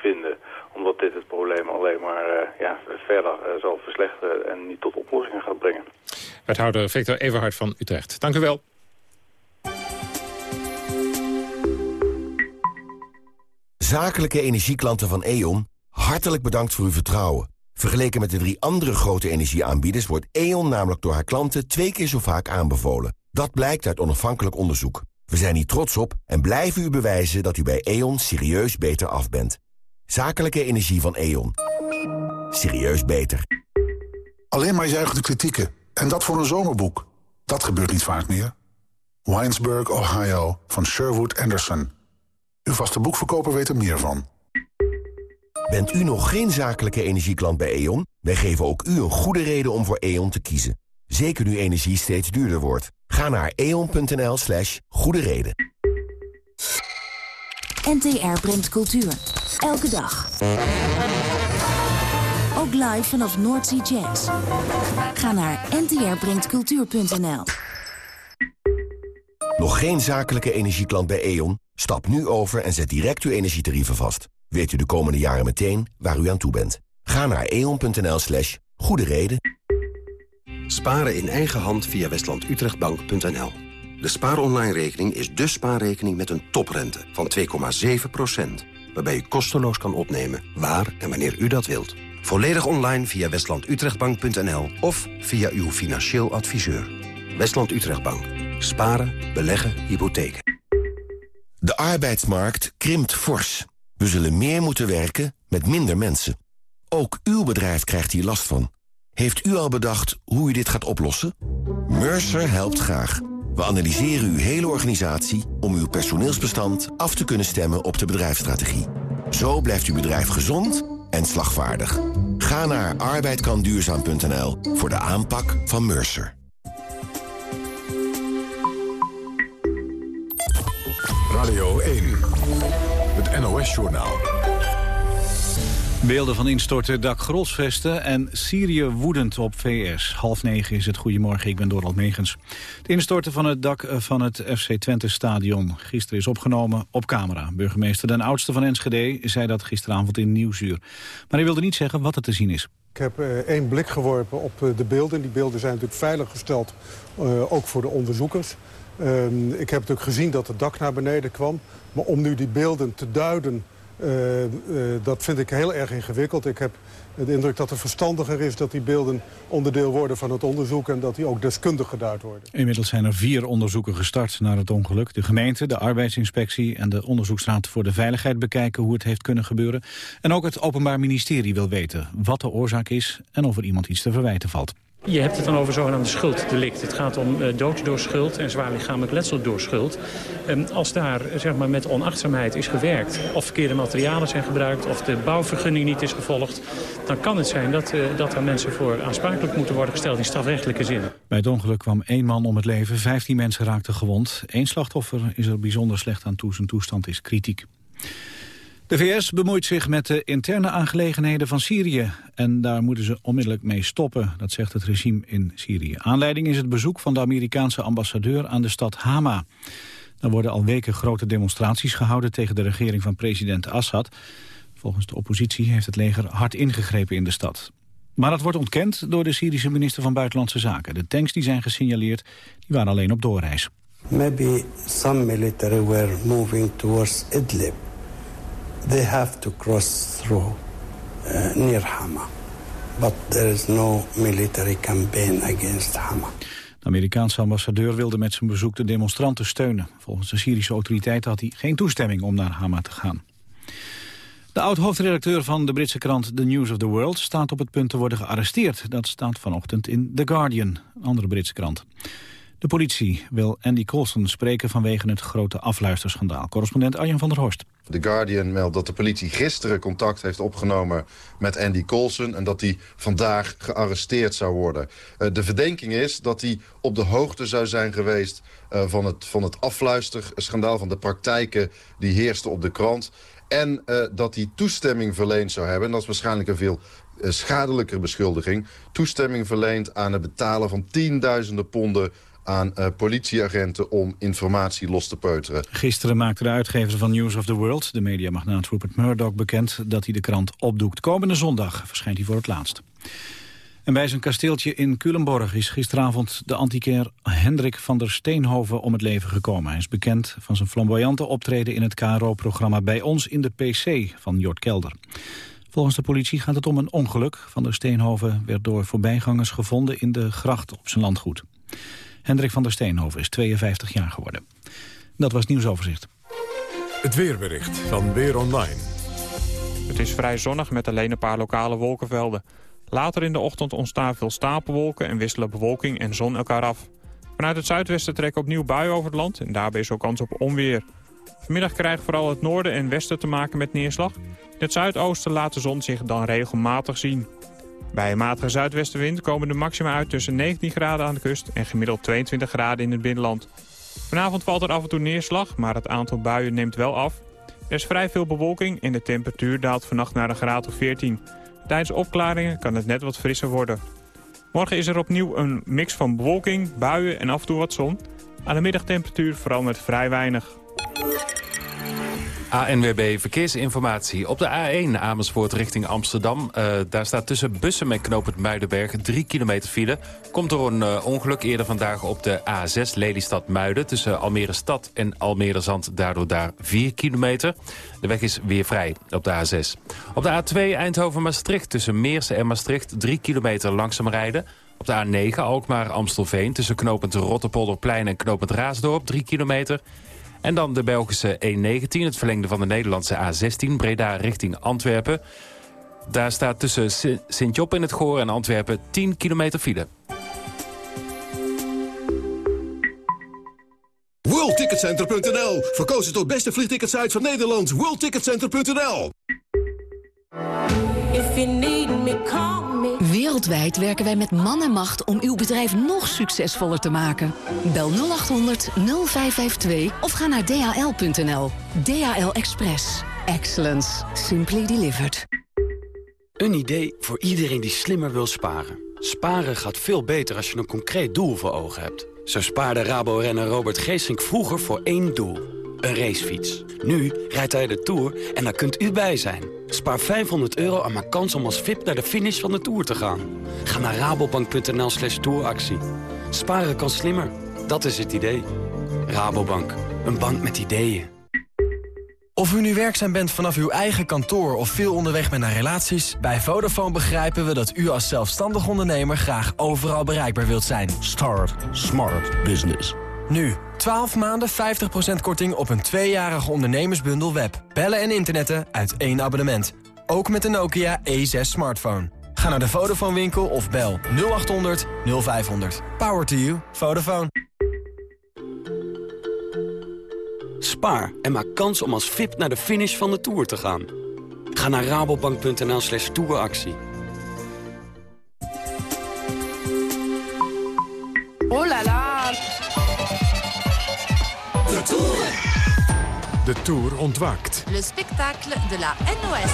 vinden. Omdat dit het probleem alleen maar ja, verder zal verslechteren en niet tot oplossingen gaat brengen. Wethouder Victor Everhard van Utrecht. Dank u wel. Zakelijke energieklanten van E.ON, hartelijk bedankt voor uw vertrouwen. Vergeleken met de drie andere grote energieaanbieders... wordt E.ON namelijk door haar klanten twee keer zo vaak aanbevolen. Dat blijkt uit onafhankelijk onderzoek. We zijn hier trots op en blijven u bewijzen dat u bij E.ON serieus beter af bent. Zakelijke energie van E.ON. Serieus beter. Alleen maar juichende kritieken. En dat voor een zomerboek. Dat gebeurt niet vaak meer. Winesburg, Ohio, van Sherwood Anderson. Uw vaste boekverkoper weet er meer van. Bent u nog geen zakelijke energieklant bij E.ON? Wij geven ook u een goede reden om voor E.ON te kiezen. Zeker nu energie steeds duurder wordt. Ga naar eon.nl slash goede reden. NTR brengt cultuur. Elke dag. Ook live vanaf Noordsea Jazz. Ga naar ntrbrengtcultuur.nl Nog geen zakelijke energieklant bij E.ON? Stap nu over en zet direct uw energietarieven vast. Weet u de komende jaren meteen waar u aan toe bent. Ga naar eon.nl slash goede reden. Sparen in eigen hand via westlandutrechtbank.nl. De spaaronline-rekening is de spaarrekening met een toprente van 2,7%. Waarbij u kosteloos kan opnemen waar en wanneer u dat wilt. Volledig online via westlandutrechtbank.nl of via uw financieel adviseur. Westland Utrechtbank. Sparen, beleggen, hypotheken. De arbeidsmarkt krimpt fors. We zullen meer moeten werken met minder mensen. Ook uw bedrijf krijgt hier last van. Heeft u al bedacht hoe u dit gaat oplossen? Mercer helpt graag. We analyseren uw hele organisatie om uw personeelsbestand af te kunnen stemmen op de bedrijfsstrategie. Zo blijft uw bedrijf gezond en slagvaardig. Ga naar arbeidkanduurzaam.nl voor de aanpak van Mercer. Radio 1. Het NOS-journaal. Beelden van instorten dakgrolsvesten en Syrië woedend op VS. Half negen is het. Goedemorgen, ik ben Dorald Megens. Het instorten van het dak van het FC Twente-stadion gisteren is opgenomen op camera. Burgemeester Den Oudste van Enschede zei dat gisteravond in Nieuwsuur. Maar hij wilde niet zeggen wat er te zien is. Ik heb eh, één blik geworpen op eh, de beelden. Die beelden zijn natuurlijk veilig gesteld, eh, ook voor de onderzoekers. Ehm, ik heb natuurlijk gezien dat het dak naar beneden kwam. Maar om nu die beelden te duiden Uh, uh, dat vind ik heel erg ingewikkeld. Ik heb de indruk dat het verstandiger is dat die beelden onderdeel worden van het onderzoek... en dat die ook deskundig geduid worden. Inmiddels zijn er vier onderzoeken gestart naar het ongeluk. De gemeente, de arbeidsinspectie en de onderzoeksraad voor de veiligheid bekijken hoe het heeft kunnen gebeuren. En ook het Openbaar Ministerie wil weten wat de oorzaak is en of er iemand iets te verwijten valt. Je hebt het dan over zogenaamde schulddelict. Het gaat om uh, dood door schuld en zwaar lichamelijk letsel door schuld. Um, als daar zeg maar, met onachtzaamheid is gewerkt... of verkeerde materialen zijn gebruikt... of de bouwvergunning niet is gevolgd... dan kan het zijn dat, uh, dat er mensen voor aansprakelijk moeten worden gesteld... in strafrechtelijke zin. Bij het ongeluk kwam één man om het leven. Vijftien mensen raakten gewond. Eén slachtoffer is er bijzonder slecht aan toe. Zijn toestand is kritiek. De VS bemoeit zich met de interne aangelegenheden van Syrië. En daar moeten ze onmiddellijk mee stoppen, dat zegt het regime in Syrië. Aanleiding is het bezoek van de Amerikaanse ambassadeur aan de stad Hama. Daar worden al weken grote demonstraties gehouden tegen de regering van president Assad. Volgens de oppositie heeft het leger hard ingegrepen in de stad. Maar dat wordt ontkend door de Syrische minister van Buitenlandse Zaken. De tanks die zijn gesignaleerd, die waren alleen op doorreis. Maybe some military were moving towards Idlib they have to cross through uh, near Hama. But there is no military campaign against Hama. De Amerikaanse ambassadeur wilde met zijn bezoek de demonstranten steunen. Volgens de Syrische autoriteiten had hij geen toestemming om naar Hama te gaan. De oud-hoofdredacteur van de Britse krant The News of the World staat op het punt te worden gearresteerd. Dat staat vanochtend in The Guardian, een andere Britse krant. De politie wil Andy Coulson spreken vanwege het grote afluisterschandaal. Correspondent Arjen van der Horst. The Guardian meldt dat de politie gisteren contact heeft opgenomen met Andy Coulson... en dat hij vandaag gearresteerd zou worden. Uh, de verdenking is dat hij op de hoogte zou zijn geweest... Uh, van, het, van het afluisterschandaal, van de praktijken die heersten op de krant... en uh, dat hij toestemming verleend zou hebben. En dat is waarschijnlijk een veel schadelijker beschuldiging. Toestemming verleend aan het betalen van tienduizenden ponden aan uh, politieagenten om informatie los te peuteren. Gisteren maakte de uitgever van News of the World, de mediamagnaat Rupert Murdoch, bekend dat hij de krant opdoekt. Komende zondag verschijnt hij voor het laatst. En bij zijn kasteeltje in Culemborg is gisteravond de antiquair Hendrik van der Steenhoven om het leven gekomen. Hij is bekend van zijn flamboyante optreden in het KRO-programma Bij ons in de PC van Jort Kelder. Volgens de politie gaat het om een ongeluk. Van der Steenhoven werd door voorbijgangers gevonden in de gracht op zijn landgoed. Hendrik van der Steenhoven is 52 jaar geworden. Dat was het nieuwsoverzicht. Het weerbericht van Weer Online. Het is vrij zonnig met alleen een paar lokale wolkenvelden. Later in de ochtend ontstaan veel stapelwolken en wisselen bewolking en zon elkaar af. Vanuit het zuidwesten trekken opnieuw buien over het land en daarbij is ook kans op onweer. Vanmiddag krijgt vooral het noorden en westen te maken met neerslag. In het zuidoosten laat de zon zich dan regelmatig zien. Bij een matige zuidwestenwind komen de maxima uit tussen 19 graden aan de kust en gemiddeld 22 graden in het binnenland. Vanavond valt er af en toe neerslag, maar het aantal buien neemt wel af. Er is vrij veel bewolking en de temperatuur daalt vannacht naar een graad of 14. Tijdens opklaringen kan het net wat frisser worden. Morgen is er opnieuw een mix van bewolking, buien en af en toe wat zon. Aan de middagtemperatuur verandert vrij weinig. ANWB Verkeersinformatie. Op de A1 Amersfoort richting Amsterdam. Uh, daar staat tussen Bussen en Knopend Muidenberg 3 kilometer file. Komt er een uh, ongeluk eerder vandaag op de A6 Lelystad-Muiden... tussen Almere Stad en Almere Zand. Daardoor daar 4 kilometer. De weg is weer vrij op de A6. Op de A2 Eindhoven-Maastricht tussen Meersen en Maastricht... 3 kilometer langzaam rijden... Op de A9 Alkmaar-Amstelveen tussen knopend Rotterpolderplein en knopend Raasdorp 3 kilometer. En dan de Belgische E19, het verlengde van de Nederlandse A16... Breda richting Antwerpen. Daar staat tussen Sint-Job in het Goor en Antwerpen 10 kilometer file. WorldTicketCenter.nl Verkozen tot beste vliegticketsite van Nederland. WorldTicketCenter.nl Wereldwijd werken wij met man en macht om uw bedrijf nog succesvoller te maken. Bel 0800 0552 of ga naar dhl.nl. DHL Express. Excellence. Simply delivered. Een idee voor iedereen die slimmer wil sparen. Sparen gaat veel beter als je een concreet doel voor ogen hebt. Zo spaarde Rabo-renner Robert Geesink vroeger voor één doel. Een racefiets. Nu rijdt hij de Tour en daar kunt u bij zijn. Spaar 500 euro en maak kans om als VIP naar de finish van de Tour te gaan. Ga naar rabobank.nl slash touractie. Sparen kan slimmer. Dat is het idee. Rabobank. Een bank met ideeën. Of u nu werkzaam bent vanaf uw eigen kantoor of veel onderweg bent naar relaties... bij Vodafone begrijpen we dat u als zelfstandig ondernemer graag overal bereikbaar wilt zijn. Start smart business. Nu, 12 maanden 50% korting op een tweejarige ondernemersbundel web. Bellen en internetten uit één abonnement. Ook met de Nokia E6 smartphone. Ga naar de Vodafone winkel of bel 0800 0500. Power to you. Vodafone. Spaar en maak kans om als VIP naar de finish van de Tour te gaan. Ga naar rabobank.nl slash touractie. Oh la la. De Tour. De Tour ontwaakt. Le spectacle de la NOS.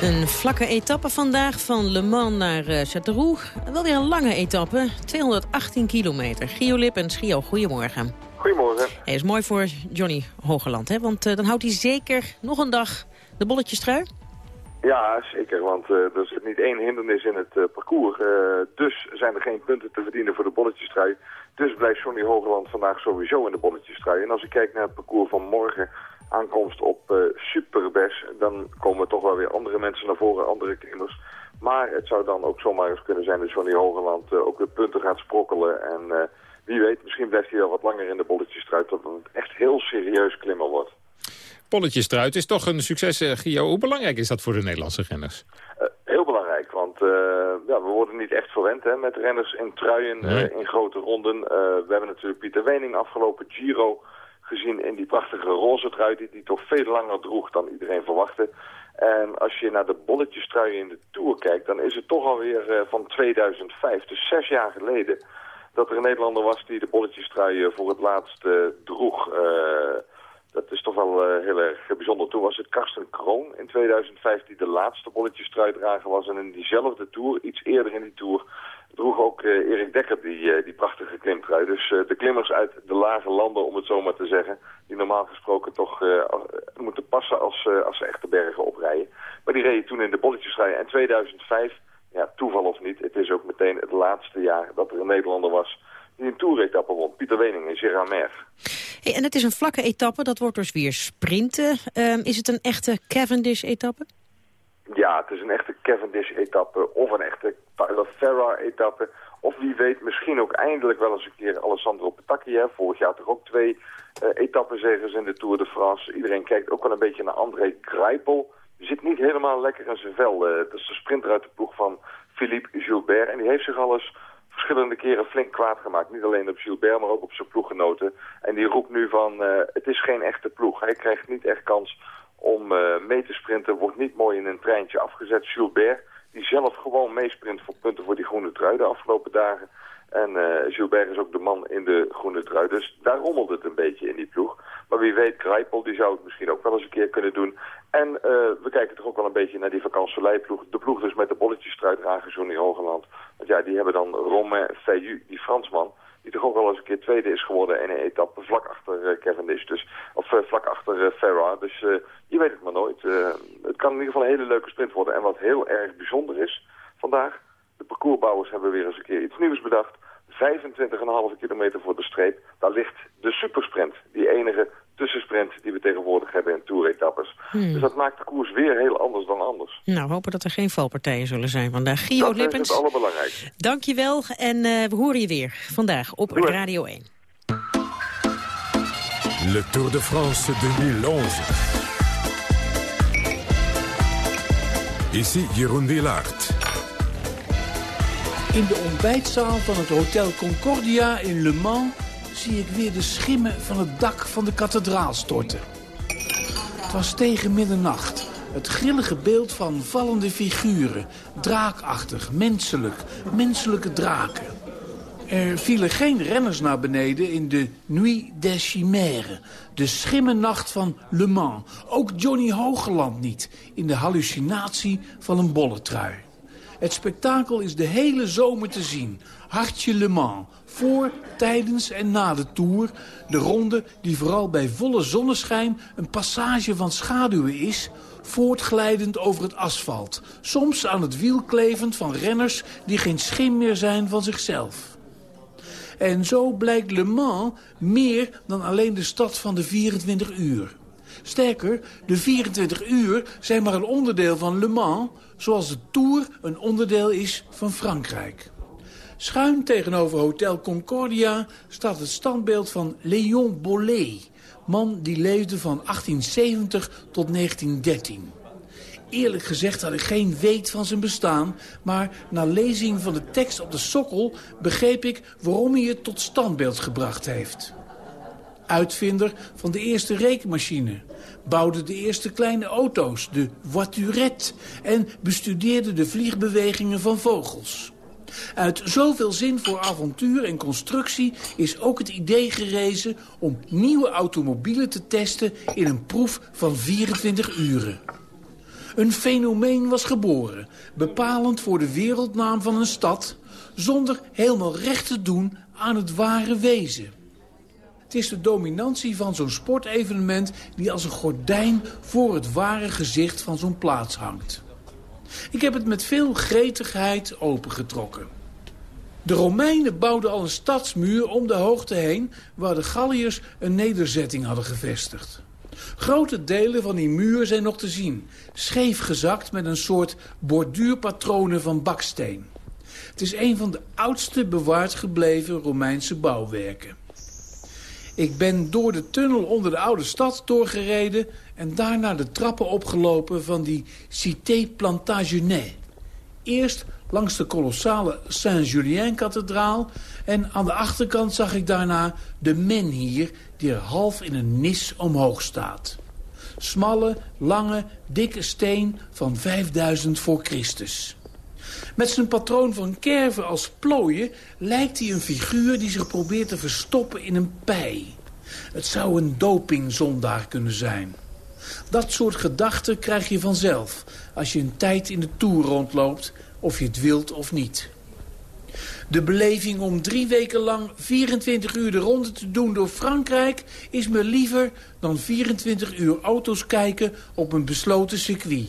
Een vlakke etappe vandaag van Le Mans naar uh, Châteauroux. Wel weer een lange etappe, 218 kilometer. Gio Lip en Schio, goedemorgen. Goedemorgen. Hij is mooi voor Johnny Hogeland, hè? want uh, dan houdt hij zeker nog een dag de bolletjestrui. Ja, zeker, want uh, er zit niet één hindernis in het uh, parcours. dus zijn er geen punten te verdienen voor de bolletjestrui. Dus blijft Johnny Hogeland vandaag sowieso in de bolletjestrui. En als ik kijk naar het parcours van morgen, aankomst op Superbes... dan komen toch wel weer andere mensen naar voren, andere klimmers... Maar het zou dan ook zomaar eens kunnen zijn dat Johnny Hogeland ook de punten gaat sprokkelen... en wie weet, misschien blijft hij wel wat langer in de bolletjestruit... tot het echt heel serieus klimmen wordt. Bolletjestruit is toch een succes, uh, Gio. Hoe belangrijk is dat voor de Nederlandse renners? Uh, heel belangrijk, want uh, ja, we worden niet echt verwend hè, met renners in truien, nee. in grote ronden. we hebben natuurlijk Pieter Wening afgelopen Giro gezien in die prachtige roze trui... die hij toch veel langer droeg dan iedereen verwachtte. En als je naar de bolletjestrui in de Tour kijkt... dan is het toch alweer van 2005, dus zes jaar geleden dat er een Nederlander was die de bolletjestrui voor het laatst uh, droeg. Uh, dat is toch wel uh, heel erg bijzonder. Toen was het Karsten Kroon in 2005 die de laatste bolletjestrui drager was. En in diezelfde Tour, iets eerder in die Tour, droeg ook Erik Dekker die, die prachtige klimtrui. Dus de klimmers uit de lage landen, om het zo maar te zeggen, die normaal gesproken toch moeten passen als, als ze echte bergen oprijden. Maar die reden toen in de bolletjestrui. En 2005 ja, toeval of niet, het is ook meteen het laatste jaar dat er een Nederlander was die een toeretappe won. Pieter Wening in Giramer. En het is een vlakke etappe, dat wordt dus weer sprinten. Um, is het een echte Cavendish-etappe? Ja, het is een echte Cavendish-etappe of een echte Tyler Ferrar-etappe. Of wie weet misschien ook eindelijk wel eens een keer Alessandro Petacchi. Hè. Vorig jaar toch ook twee uh, etappenzegers in de Tour de France. Iedereen kijkt ook wel een beetje naar André Greipel zit niet helemaal lekker in zijn vel. Uh, dat is de sprinter uit de ploeg van Philippe Gilbert. En die heeft zich alles verschillende keren flink kwaad gemaakt. Niet alleen op Gilbert, maar ook op zijn ploeggenoten. En die roept nu van, uh, het is geen echte ploeg. Hij krijgt niet echt kans om uh, mee te sprinten. Wordt niet mooi in een treintje afgezet. Gilbert, die zelf gewoon meesprint voor punten voor die groene trui de afgelopen dagen. En uh, Gilbert is ook de man in de groene trui. Dus daar rommelt het een beetje in die ploeg. Maar wie weet, Krijpel die zou het misschien ook wel eens een keer kunnen doen. En uh, we kijken toch ook wel een beetje naar die vakantieleiploeg. De ploeg dus met de bolletjestruitdrager Johnny Hogeland. Want ja, die hebben dan Romain Feillu, die Fransman. Die toch ook wel eens een keer tweede is geworden in een etappe vlak achter uh, Cavendish. Dus, of uh, vlak achter uh, Ferrar. Dus je weet het maar nooit. het kan in ieder geval een hele leuke sprint worden. En wat heel erg bijzonder is vandaag. De parcoursbouwers hebben weer eens een keer iets nieuws bedacht. 25,5 kilometer voor de streep. Daar ligt de supersprint. Die enige tussensprint die we tegenwoordig hebben in toeretappes. Hmm. Dus dat maakt de koers weer heel anders dan anders. Nou, hopen dat er geen valpartijen zullen zijn vandaag. Gio dat Lippens, is het allerbelangrijkste. Dank je wel en uh, we horen je weer vandaag op. Radio 1. Le Tour de France 2011. Ici Jeroen. In de ontbijtzaal van het Hotel Concordia in Le Mans zie ik weer de schimmen van het dak van de kathedraal storten. Het was tegen middernacht. Het grillige beeld van vallende figuren. Draakachtig, menselijk, menselijke draken. Er vielen geen renners naar beneden in de Nuit des Chimères. De schimmennacht van Le Mans. Ook Johnny Hogeland niet. In de hallucinatie van een bolletrui. Het spektakel is de hele zomer te zien. Hartje Le Mans. Voor, tijdens en na de Tour. De ronde die vooral bij volle zonneschijn een passage van schaduwen is... voortglijdend over het asfalt. Soms aan het wiel klevend van renners die geen schim meer zijn van zichzelf. En zo blijkt Le Mans meer dan alleen de stad van de 24 uur. Sterker, de 24 uur zijn maar een onderdeel van Le Mans... zoals de Tour een onderdeel is van Frankrijk. Schuin tegenover Hotel Concordia staat het standbeeld van Léon Bollet... man die leefde van 1870 tot 1913. Eerlijk gezegd had ik geen weet van zijn bestaan... maar na lezing van de tekst op de sokkel begreep ik waarom hij het tot standbeeld gebracht heeft. Uitvinder van de eerste rekenmachine, bouwde de eerste kleine auto's, de voiturette... en bestudeerde de vliegbewegingen van vogels. Uit zoveel zin voor avontuur en constructie is ook het idee gerezen... om nieuwe automobielen te testen in een proef van 24 uren. Een fenomeen was geboren, bepalend voor de wereldnaam van een stad... zonder helemaal recht te doen aan het ware wezen. Het is de dominantie van zo'n sportevenement... die als een gordijn voor het ware gezicht van zo'n plaats hangt. Ik heb het met veel gretigheid opengetrokken. De Romeinen bouwden al een stadsmuur om de hoogte heen... waar de Galliërs een nederzetting hadden gevestigd. Grote delen van die muur zijn nog te zien. Scheef gezakt met een soort borduurpatronen van baksteen. Het is een van de oudste bewaard gebleven Romeinse bouwwerken. Ik ben door de tunnel onder de oude stad doorgereden... en daarna de trappen opgelopen van die Cité Plantagenet. Eerst langs de kolossale Saint-Julien-kathedraal... en aan de achterkant zag ik daarna de menhir... die er half in een nis omhoog staat. Smalle, lange, dikke steen van 5000 voor Christus. Met zijn patroon van kerven als plooien lijkt hij een figuur die zich probeert te verstoppen in een pij. Het zou een dopingzondaar kunnen zijn. Dat soort gedachten krijg je vanzelf als je een tijd in de Tour rondloopt, of je het wilt of niet. De beleving om drie weken lang 24 uur de ronde te doen door Frankrijk... is me liever dan 24 uur auto's kijken op een besloten circuit.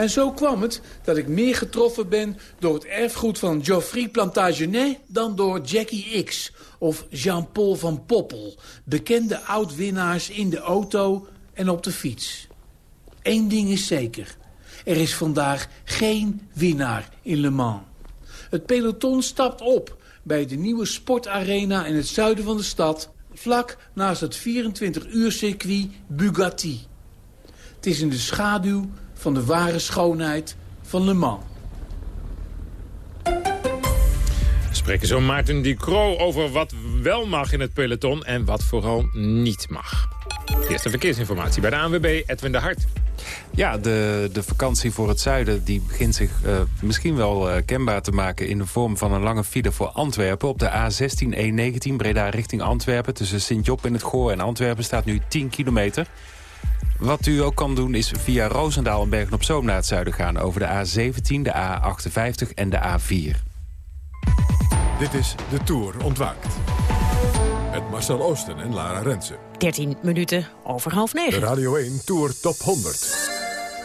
En zo kwam het dat ik meer getroffen ben door het erfgoed van Geoffrey Plantagenet... dan door Jackie X of Jean-Paul van Poppel... bekende oud-winnaars in de auto en op de fiets. Eén ding is zeker. Er is vandaag geen winnaar in Le Mans. Het peloton stapt op bij de nieuwe sportarena in het zuiden van de stad... vlak naast het 24-uur-circuit Bugatti. Het is in de schaduw van de ware schoonheid van Le Mans. spreken zo Maarten Ducro over wat wel mag in het peloton en wat vooral niet mag. Eerste verkeersinformatie bij de ANWB, Edwin de Hart. Ja, de, de vakantie voor het zuiden die begint zich uh, misschien wel uh, kenbaar te maken... in de vorm van een lange file voor Antwerpen. Op de A16 E19 Breda richting Antwerpen... tussen Sint-Job in het Goor en Antwerpen staat nu 10 kilometer. Wat u ook kan doen is via Roosendaal en Bergen-op-Zoom naar het zuiden gaan... over de A17, de A58 en de A4. Dit is De Tour Ontwaakt. Met Marcel Oosten en Lara Rensen. 13 minuten over half negen. De Radio 1 Tour Top 100.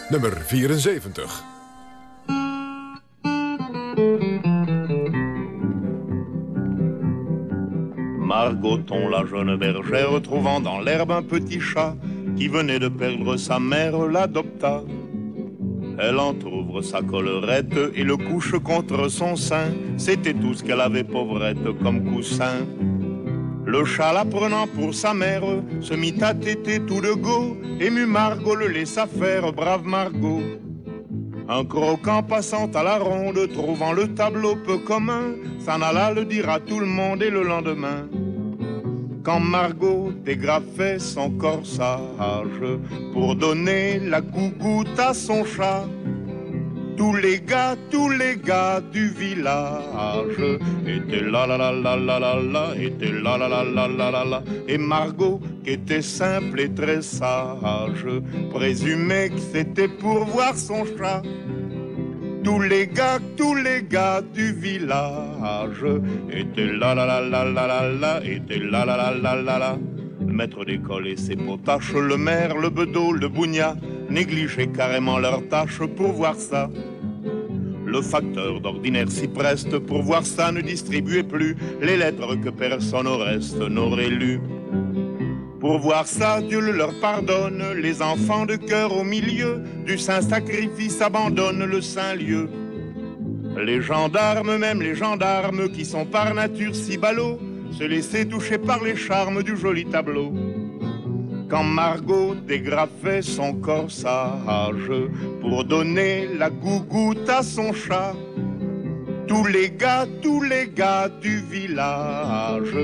Nummer 74. Margoton, la jeune bergère, trouvant dans l'herbe un petit chat qui venait de perdre sa mère, l'adopta. Elle entr'ouvre sa collerette et le couche contre son sein. C'était tout ce qu'elle avait pauvrette comme coussin. Le chat la prenant pour sa mère se mit à téter tout de go. Ému Margot le laissa faire, brave Margot. Un croquant passant à la ronde, trouvant le tableau peu commun, s'en alla le dire à tout le monde et le lendemain quand Margot dégrafait son corsage pour donner la gougoute à son chat. Tous les gars, tous les gars du village étaient là là là là là là là, étaient là là là là là là là. Et Margot, qui était simple et très sage, présumait que c'était pour voir son chat. Tous les gars, tous les gars du village étaient là là là là là là là, étaient là là là là là là. Maître d'école et ses potaches, le maire, le bedeau, le bougna, négligeaient carrément leurs tâches pour voir ça. Le facteur d'ordinaire s'y preste pour voir ça ne distribuait plus les lettres que personne au reste n'aurait lues. Pour voir ça, Dieu le leur pardonne. Les enfants de cœur au milieu du saint sacrifice abandonnent le saint lieu. Les gendarmes, même les gendarmes qui sont par nature si ballots, se laissaient toucher par les charmes du joli tableau. Quand Margot dégrafait son corsage pour donner la gougoute à son chat, tous les gars, tous les gars du village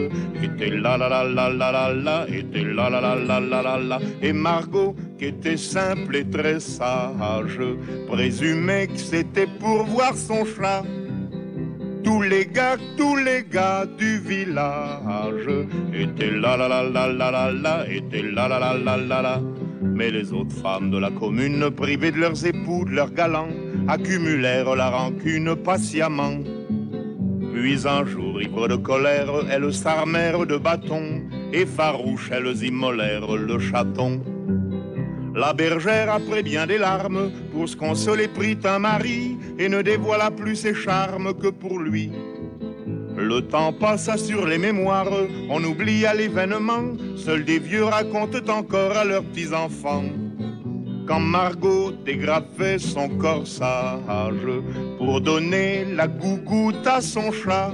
étaient là là là là là là là, étaient là là là là là là là. Et Margot, qui était simple et très sage, présumait que c'était pour voir son chat. Tous les gars, tous les gars du village étaient là là là là là là là, étaient là là là là là là. Mais les autres femmes de la commune, privées de leurs époux, de leurs galants, accumulèrent la rancune patiemment. Puis un jour, ivres de colère, elles s'armèrent de bâtons, et farouches, elles immolèrent le chaton. La bergère, après bien des larmes, pour se consoler, prit un mari, et ne dévoila plus ses charmes que pour lui. Le temps passa sur les mémoires, on oublia l'événement, seuls des vieux racontent encore à leurs petits-enfants. Quand Margot dégrafait son corsage pour donner la gougoute à son chat,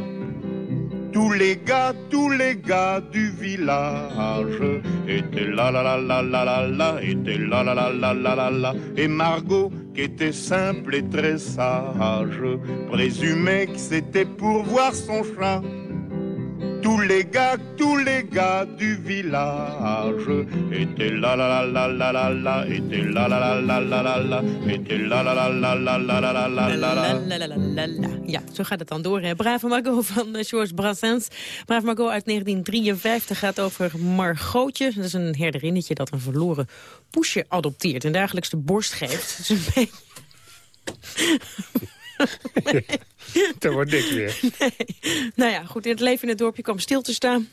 tous les gars, tous les gars du village étaient là là là là là là là, étaient là là là là là là là. Et Margot, qui était simple et très sage, présumait que c'était pour voir son chat. Tous les gars, tous les gars du village étaient là là là là là là là, étaient là là là là là là là, étaient là là là là là là là là là là là. Lalalala. Ja, zo gaat het dan door. Hè. Brave Margot van eh, Georges Brassens. Brave Margot uit 1953 gaat over Margotje. Dat is een herderinnetje dat een verloren poesje adopteert... en dagelijks de borst geeft. Dat is een beetje... [LAUGHS] Dat wordt dik weer. Nee. Nou ja, goed, in het leven in het dorpje kwam stil te staan...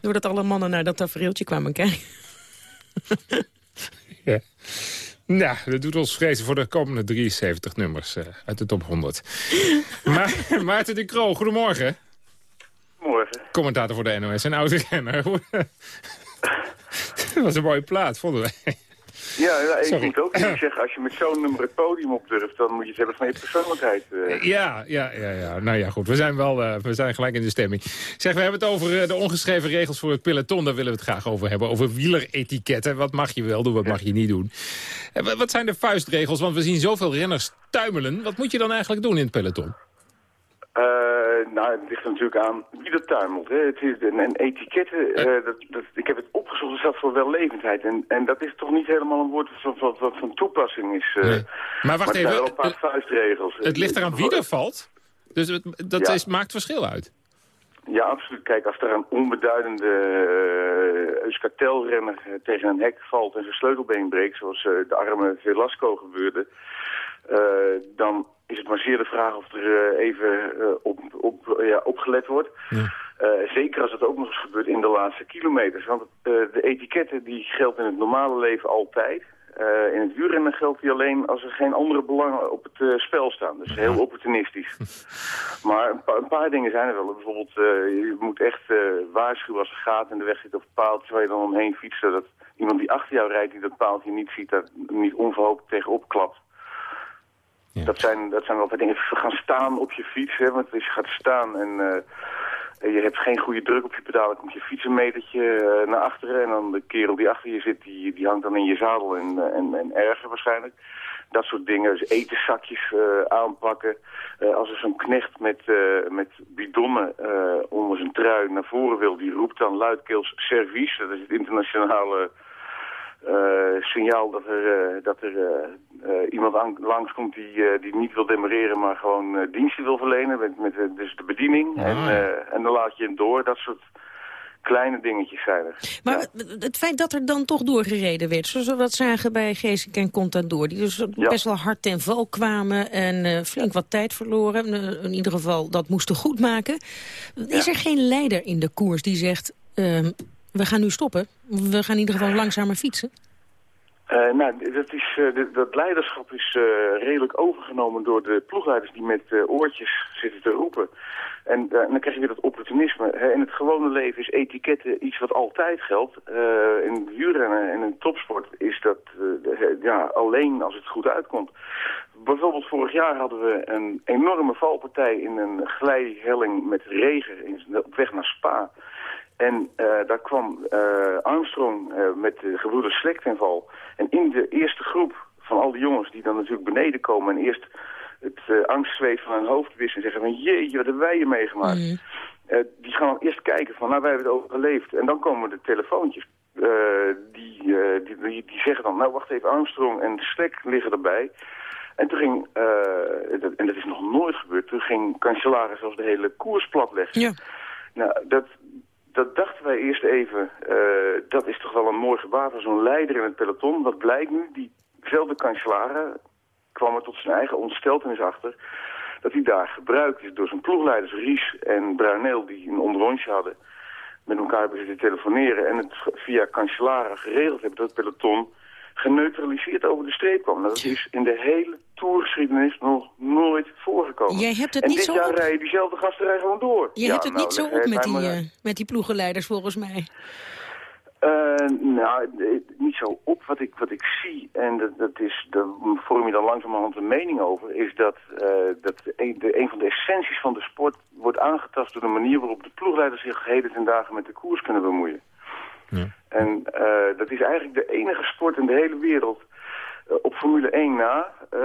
doordat alle mannen naar dat tafereeltje kwamen kijken. [LAUGHS] Ja. Nou, dat doet ons vrezen voor de komende 73 nummers eh, uit de top 100. [LAUGHS] Ma Maarten de Kroo, goedemorgen. Morgen. Commentator voor de NOS en autorenner. dat was een mooie plaat, vonden wij. Ja, ik Sorry. moet ook [CLEARS THROAT] zeggen, als je met zo'n nummer het podium op durft, dan moet je het hebben van je persoonlijkheid. eh. Ja, ja, ja, ja. Nou ja, goed. We zijn wel eh, we zijn gelijk in de stemming. Zeg, we hebben het over eh, de ongeschreven regels voor het peloton. Daar willen we het graag over hebben. Over wieleretiketten. Wat mag je wel doen, wat mag je niet doen. Eh, wa- wat zijn de vuistregels? Want we zien zoveel renners tuimelen. Wat moet je dan eigenlijk doen in het peloton? Eh, nou, het ligt er natuurlijk aan wie dat tuimelt. Hè. Het is een, een etiketten, eh, dat, dat, ik heb het opgezocht, dat staat voor wellevendheid. En, en dat is toch niet helemaal een woord wat, wat, wat van toepassing is. eh. Maar wacht zijn even, wel een paar vuistregels. Het ligt eraan wie er valt. Dus het, dat Ja. is, maakt verschil uit. Ja, absoluut. Kijk, als er een onbeduidende uh, Euskartelrenner tegen een hek valt en zijn sleutelbeen breekt, zoals de arme Velasco gebeurde, dan is het maar zeer de vraag of er eh, even eh, op, op, ja, opgelet wordt. Eh, zeker als het ook nog eens gebeurt in de laatste kilometers. Want de etiketten die geldt in het normale leven altijd. In het wielrennen geldt die alleen als er geen andere belangen op het spel staan. Dus heel opportunistisch. [LAUGHS] Maar een, pa- een paar dingen zijn er wel. Bijvoorbeeld, je moet echt waarschuwen als er gaat en de weg zit op paaltje waar je dan omheen fietst. Dat iemand die achter jou rijdt, die dat paaltje niet ziet, daar niet onverhoopt tegenop klapt. Dat, zijn, dat zijn wel dingen. Gaan staan op je fiets, hè, want als je gaat staan en eh, je hebt geen goede druk op je pedaal, dan komt je fiets eh, naar achteren en dan de kerel die achter je zit, die, die hangt dan in je zadel en, eh, en, en erger waarschijnlijk. Dat soort dingen, dus etenzakjes aanpakken. Als er zo'n knecht met, met bidonnen onder zijn trui naar voren wil, die roept dan luidkeels servies. Dat is het internationale signaal dat er, eh, dat er eh, eh, iemand aan, langskomt die, eh, die niet wil demereren, maar gewoon eh, diensten wil verlenen. Met, met eh, dus de bediening. En, eh, en dan laat je hem door. Dat soort kleine dingetjes zijn er. Maar het feit dat er dan toch doorgereden werd, zoals we dat zagen bij Geesink en Contador, die dus best wel hard ten val kwamen en eh, flink wat tijd verloren, Eh, in ieder geval dat moesten goedmaken. Is er geen leider in de koers die zegt, ehm, we gaan nu stoppen, we gaan in ieder geval langzamer fietsen? Uh, nou, dat, is, uh, dat leiderschap is uh, redelijk overgenomen door de ploegleiders die met oortjes zitten te roepen. En, dan krijg je weer dat opportunisme. Hè. In het gewone leven is etiketten iets wat altijd geldt. in wielrennen en in topsport is dat ja, alleen als het goed uitkomt. Bijvoorbeeld vorig jaar hadden we een enorme valpartij in een glijhelling met regen op weg naar Spa. En uh, daar kwam uh, Armstrong uh, met de gebroeders Slek ten val. En in de eerste groep van al die jongens die dan natuurlijk beneden komen... en eerst het angstzweet van hun hoofd wissen en zeggen van... jeetje, wat hebben wij hier meegemaakt? Mm. die gaan dan eerst kijken van, nou, wij hebben het overleefd. En dan komen de telefoontjes. die, die, die, die, zeggen dan, nou, wacht even, Armstrong en Slek liggen erbij... En toen ging, en dat is nog nooit gebeurd, toen ging Cancellara zelfs de hele koers platleggen. Ja. Nou, dat, dat dachten wij eerst even, uh, dat is toch wel een mooi gebaar van zo'n leider in het peloton. Wat blijkt nu, diezelfde kanselaren kwam er tot zijn eigen ontsteltenis achter... dat hij daar gebruikt is door zijn ploegleiders Ries en Bruineel... die een onderrondje hadden, met elkaar hebben zitten telefoneren... en het via kanselaren geregeld hebben dat het peloton geneutraliseerd over de streep kwam. Dat is in de hele toergeschiedenis nog nooit voorgekomen. Jij hebt het en niet dit zo jaar op... rijden diezelfde gasten gewoon door. Je ja, hebt het nou, niet zo op het met die, uh, met die ploegenleiders volgens mij. Uh, nou, niet zo op. Wat ik, wat ik zie, en dat, dat is, daar vorm je dan langzamerhand een mening over, is dat, uh, dat een, de, een van de essenties van de sport wordt aangetast door de manier waarop de ploegleiders zich heden ten dagen met de koers kunnen bemoeien. En uh, dat is eigenlijk de enige sport in de hele wereld uh, op Formule 1 na, uh,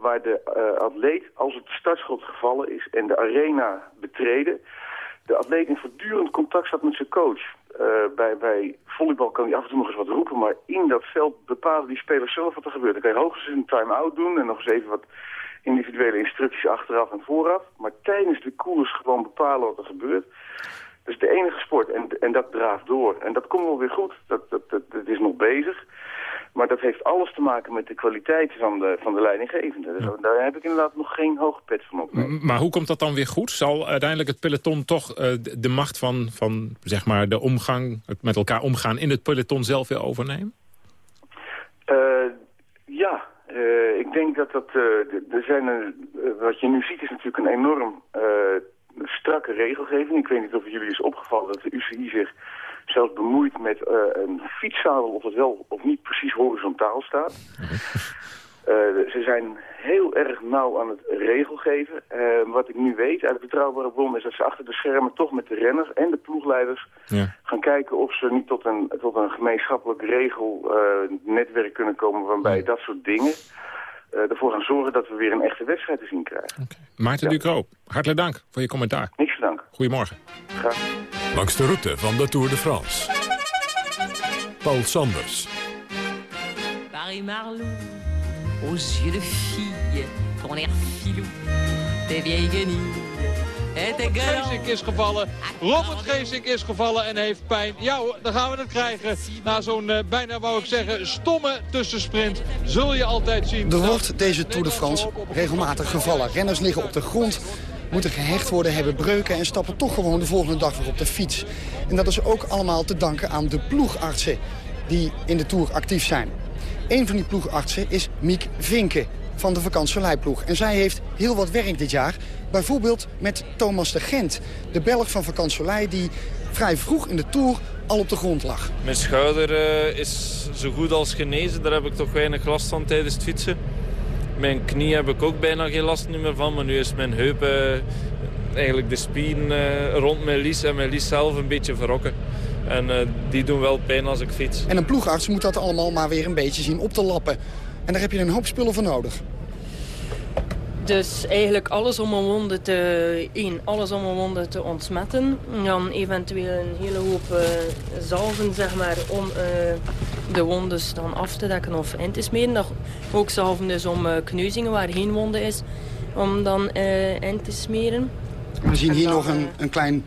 waar de atleet, als het startschot gevallen is en de arena betreden, de atleet in voortdurend contact staat met zijn coach. bij, bij volleybal kan hij af en toe nog eens wat roepen, maar in dat veld bepalen die spelers zelf wat er gebeurt. Dan kan je hoogstens een time-out doen en nog eens even wat individuele instructies achteraf en vooraf. Maar tijdens de koers gewoon bepalen wat er gebeurt. Dat is de enige sport en, en dat draaft door. En dat komt wel weer goed. Dat, dat, dat, dat is nog bezig. Maar dat heeft alles te maken met de kwaliteit van de, van de leidinggevende. Dus daar heb ik inderdaad nog geen hoge pet van op. Maar hoe komt dat dan weer goed? Zal uiteindelijk het peloton toch uh, de macht van, van zeg maar, de omgang, het met elkaar omgaan in het peloton zelf weer overnemen? Uh, ja, uh, ik denk dat dat... er zijn een, wat je nu ziet is natuurlijk een enorm strakke regelgeving. Ik weet niet of het jullie is opgevallen dat de UCI zich zelfs bemoeit met uh, een fietszadel of het wel of niet precies horizontaal staat. Uh, [LAUGHS] ze zijn heel erg nauw aan het regelgeven. Uh, wat ik nu weet uit de betrouwbare bron is dat ze achter de schermen toch met de renners en de ploegleiders ja. gaan kijken of ze niet tot een, tot een gemeenschappelijk regelnetwerk kunnen komen waarbij ja. dat soort dingen uh, ervoor gaan zorgen dat we weer een echte wedstrijd te zien krijgen. Okay. Maarten ja. Ducro, hartelijk dank voor je commentaar. Niks te danken. Goedemorgen. Graag. Langs de route van de Tour de France. Paul Sanders. Paris Marlou, aux yeux de fille, ton air filou, tes vieilles guenilles. Robert Geesink is gevallen. Robert Geesink is gevallen en heeft pijn. Ja, dan gaan we het krijgen. Na zo'n uh, bijna, wou ik zeggen, stomme tussensprint. Zul je altijd zien. Er wordt deze Tour de France regelmatig gevallen. Renners liggen op de grond, moeten gehecht worden, hebben breuken... en stappen toch gewoon de volgende dag weer op de fiets. En dat is ook allemaal te danken aan de ploegartsen die in de Tour actief zijn. Een van die ploegartsen is Miek Vinken van de vakantieleiploeg. En zij heeft heel wat werk dit jaar. Bijvoorbeeld met Thomas de Gent, de Belg van Vakantielei... die vrij vroeg in de Tour al op de grond lag. Mijn schouder uh, is zo goed als genezen. Daar heb ik toch weinig last van tijdens het fietsen. Mijn knie heb ik ook bijna geen last meer van. Maar nu is mijn heup, uh, eigenlijk de spieren uh, rond mijn lies en mijn lies zelf een beetje verrokken. En die doen wel pijn als ik fiets. En een ploegarts moet dat allemaal maar weer een beetje zien op te lappen. En daar heb je een hoop spullen voor nodig. Dus eigenlijk alles om een wonde te, één, alles om een wonde te ontsmetten. Dan eventueel een hele hoop uh, zalven zeg maar, om uh, de wondes dan af te dekken of in te smeren. Dat, ook zalven dus om uh, kneuzingen waar geen wonde is, om dan in te smeren. We zien hier dan, nog een, een klein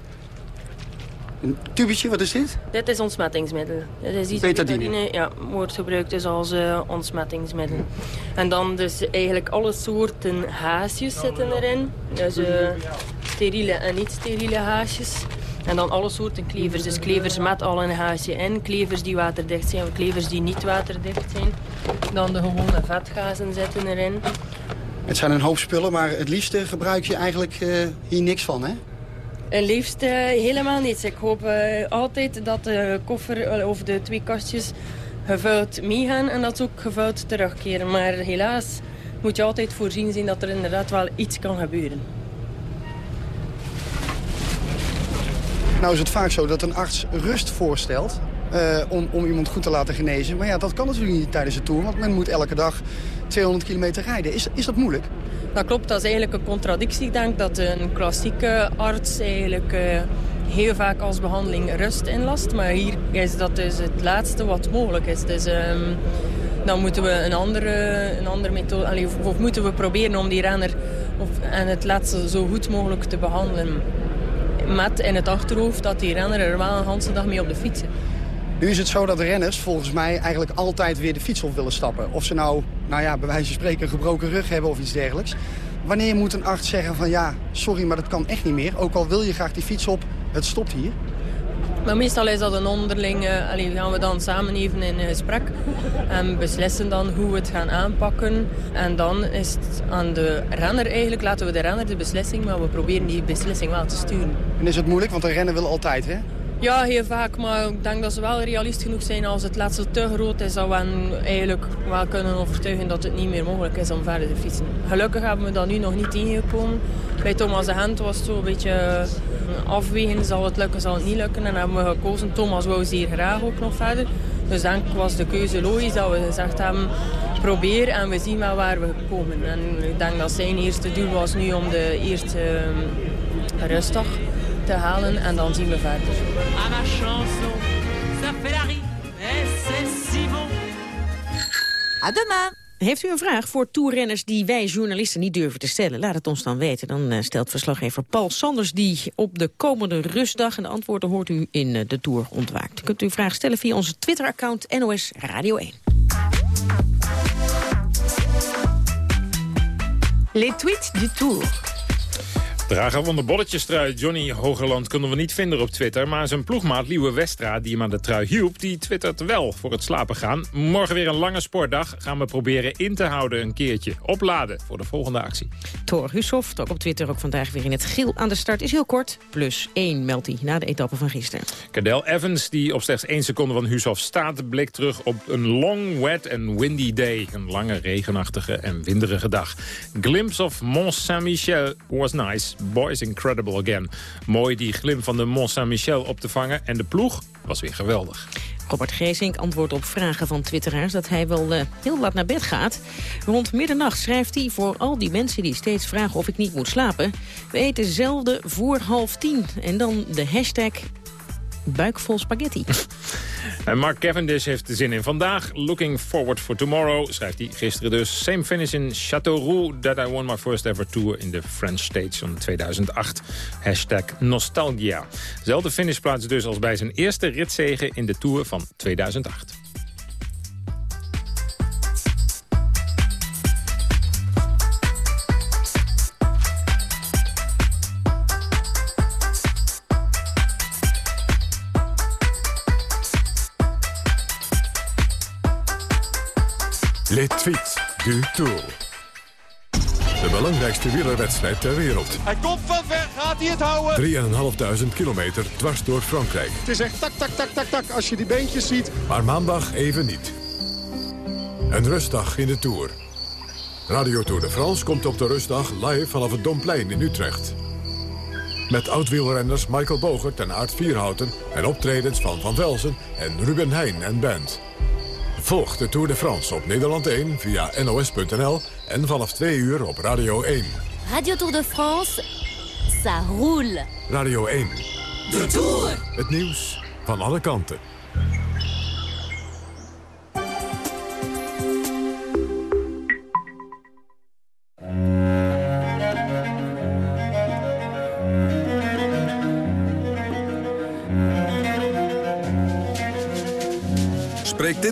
een tubetje, wat is dit? Dit is ontsmettingsmiddel. Dit is iets Betadine? Ja, wordt gebruikt dus als uh, ontsmettingsmiddel. En dan dus eigenlijk alle soorten haasjes zitten erin. Dus uh, steriele en niet-steriele haasjes. En dan alle soorten klevers. Dus klevers met al een haasje in. Klevers die waterdicht zijn of klevers die niet waterdicht zijn. Dan de gewone vetgazen zitten erin. Het zijn een hoop spullen, maar het liefste gebruik je eigenlijk eh, hier niks van, hè? Het liefst eh, helemaal niets. Ik hoop eh, altijd dat de koffer eh, of de twee kastjes gevuld meegaan en dat ze ook gevuld terugkeren. Maar helaas moet je altijd voorzien zijn dat er inderdaad wel iets kan gebeuren. Nou is het vaak zo dat een arts rust voorstelt eh, om, om iemand goed te laten genezen. Maar ja, dat kan natuurlijk niet tijdens de tour, want men moet elke dag 200 kilometer rijden. Is, is dat moeilijk? Dat klopt, dat is eigenlijk een contradictie. Ik denk dat een klassieke arts eigenlijk eh, heel vaak als behandeling rust inlast. Maar hier is dat dus het laatste wat mogelijk is. Dus ehm, dan moeten we een andere, een andere methode... allee, of, moeten we proberen om die renner of, en het laatste zo goed mogelijk te behandelen. Met in het achterhoofd dat die renner er wel een hele dag mee op de fiets. Nu is het zo dat de renners volgens mij eigenlijk altijd weer de fiets op willen stappen. Of ze nou, nou ja, bij wijze van spreken een gebroken rug hebben of iets dergelijks. Wanneer moet een arts zeggen van ja, sorry, maar dat kan echt niet meer. Ook al wil je graag die fiets op, het stopt hier. Maar meestal is dat een onderling, eh, allee, gaan we dan samen even in gesprek en beslissen dan hoe we het gaan aanpakken. En dan is het aan de renner eigenlijk, laten we de renner de beslissing, maar we proberen die beslissing wel te sturen. En is het moeilijk, want een renner wil altijd, hè? Ja, heel vaak, maar ik denk dat ze wel realist genoeg zijn als het laatste te groot is, dat we hen eigenlijk wel kunnen overtuigen dat het niet meer mogelijk is om verder te fietsen. Gelukkig hebben we dat nu nog niet tegengekomen. Bij Thomas de Gent was het zo een beetje afwegen, zal het lukken, zal het niet lukken. En hebben we gekozen, Thomas wou zeer graag ook nog verder. Dus denk was de keuze logisch dat we gezegd hebben, probeer en we zien wel waar we komen. En ik denk dat zijn eerste doel was nu om de eerste uh, rustdag te halen en dan zien we verder. À ma chanson, ça fait la c'est si bon. À demain. Heeft u een vraag voor toerrenners die wij journalisten niet durven te stellen? Laat het ons dan weten. Dan uh, stelt verslaggever Paul Sanders die op de komende rustdag. En de antwoorden hoort u in uh, de Tour ontwaakt. U kunt uw vraag stellen via onze Twitter-account NOS Radio 1. Les tweets du Tour. Drager van de bolletjestrui Johnny Hogerland konden we niet vinden op Twitter. Maar zijn ploegmaat Liewe Westra, die hem aan de trui hielp... die twittert wel voor het slapen gaan. Morgen weer een lange sportdag. Gaan we proberen in te houden een keertje. Opladen voor de volgende actie. Thor Hushoff, ook op Twitter ook vandaag weer in het geel aan de start... is heel kort, plus één meldt hij na de etappe van gisteren. Cadel Evans, die op slechts één seconde van Hushoff staat... blikt terug op een long, wet and windy day. Een lange, regenachtige en winderige dag. Glimpse of Mont Saint-Michel was nice. Boys Incredible Again. Mooi die glim van de Mont Saint-Michel op te vangen. En de ploeg was weer geweldig. Robert Geesink antwoordt op vragen van twitteraars dat hij wel uh, heel laat naar bed gaat. Rond middernacht schrijft hij voor al die mensen die steeds vragen of ik niet moet slapen. We eten zelden voor half tien. En dan de hashtag buikvol spaghetti. [LAUGHS] En Mark Cavendish heeft de zin in vandaag. Looking forward for tomorrow, schrijft hij gisteren dus. Same finish in Châteauroux that I won my first ever tour in the French Stage van 2008. Hashtag nostalgia. Zelfde finishplaats dus als bij zijn eerste ritzege in de Tour van 2008. Les tweets du Tour. De belangrijkste wielerwedstrijd ter wereld. Hij komt van ver, gaat hij het houden? 3.500 kilometer dwars door Frankrijk. Het is echt tak, tak, tak, tak, tak als je die beentjes ziet. Maar maandag even niet. Een rustdag in de Tour. Radio Tour de France komt op de rustdag live vanaf het Domplein in Utrecht. Met oud-wielrenners Michael Bogert en Aart Vierhouten... en optredens van Van Velzen en Ruben Heijn en band. Volg de Tour de France op Nederland 1 via nos.nl en vanaf 2 uur op Radio 1. Radio Tour de France, ça roule. Radio 1. De Tour. Het nieuws van alle kanten.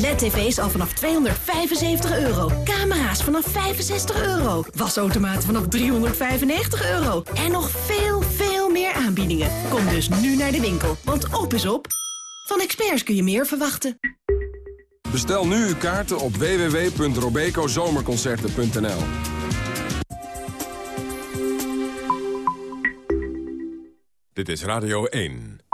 LED-tv's al vanaf 275 euro. Camera's vanaf 65 euro. Wasautomaten vanaf 395 euro. En nog veel, veel meer aanbiedingen. Kom dus nu naar de winkel, want op is op. Van experts kun je meer verwachten. Bestel nu uw kaarten op www.robecozomerconcerten.nl. Dit is Radio 1.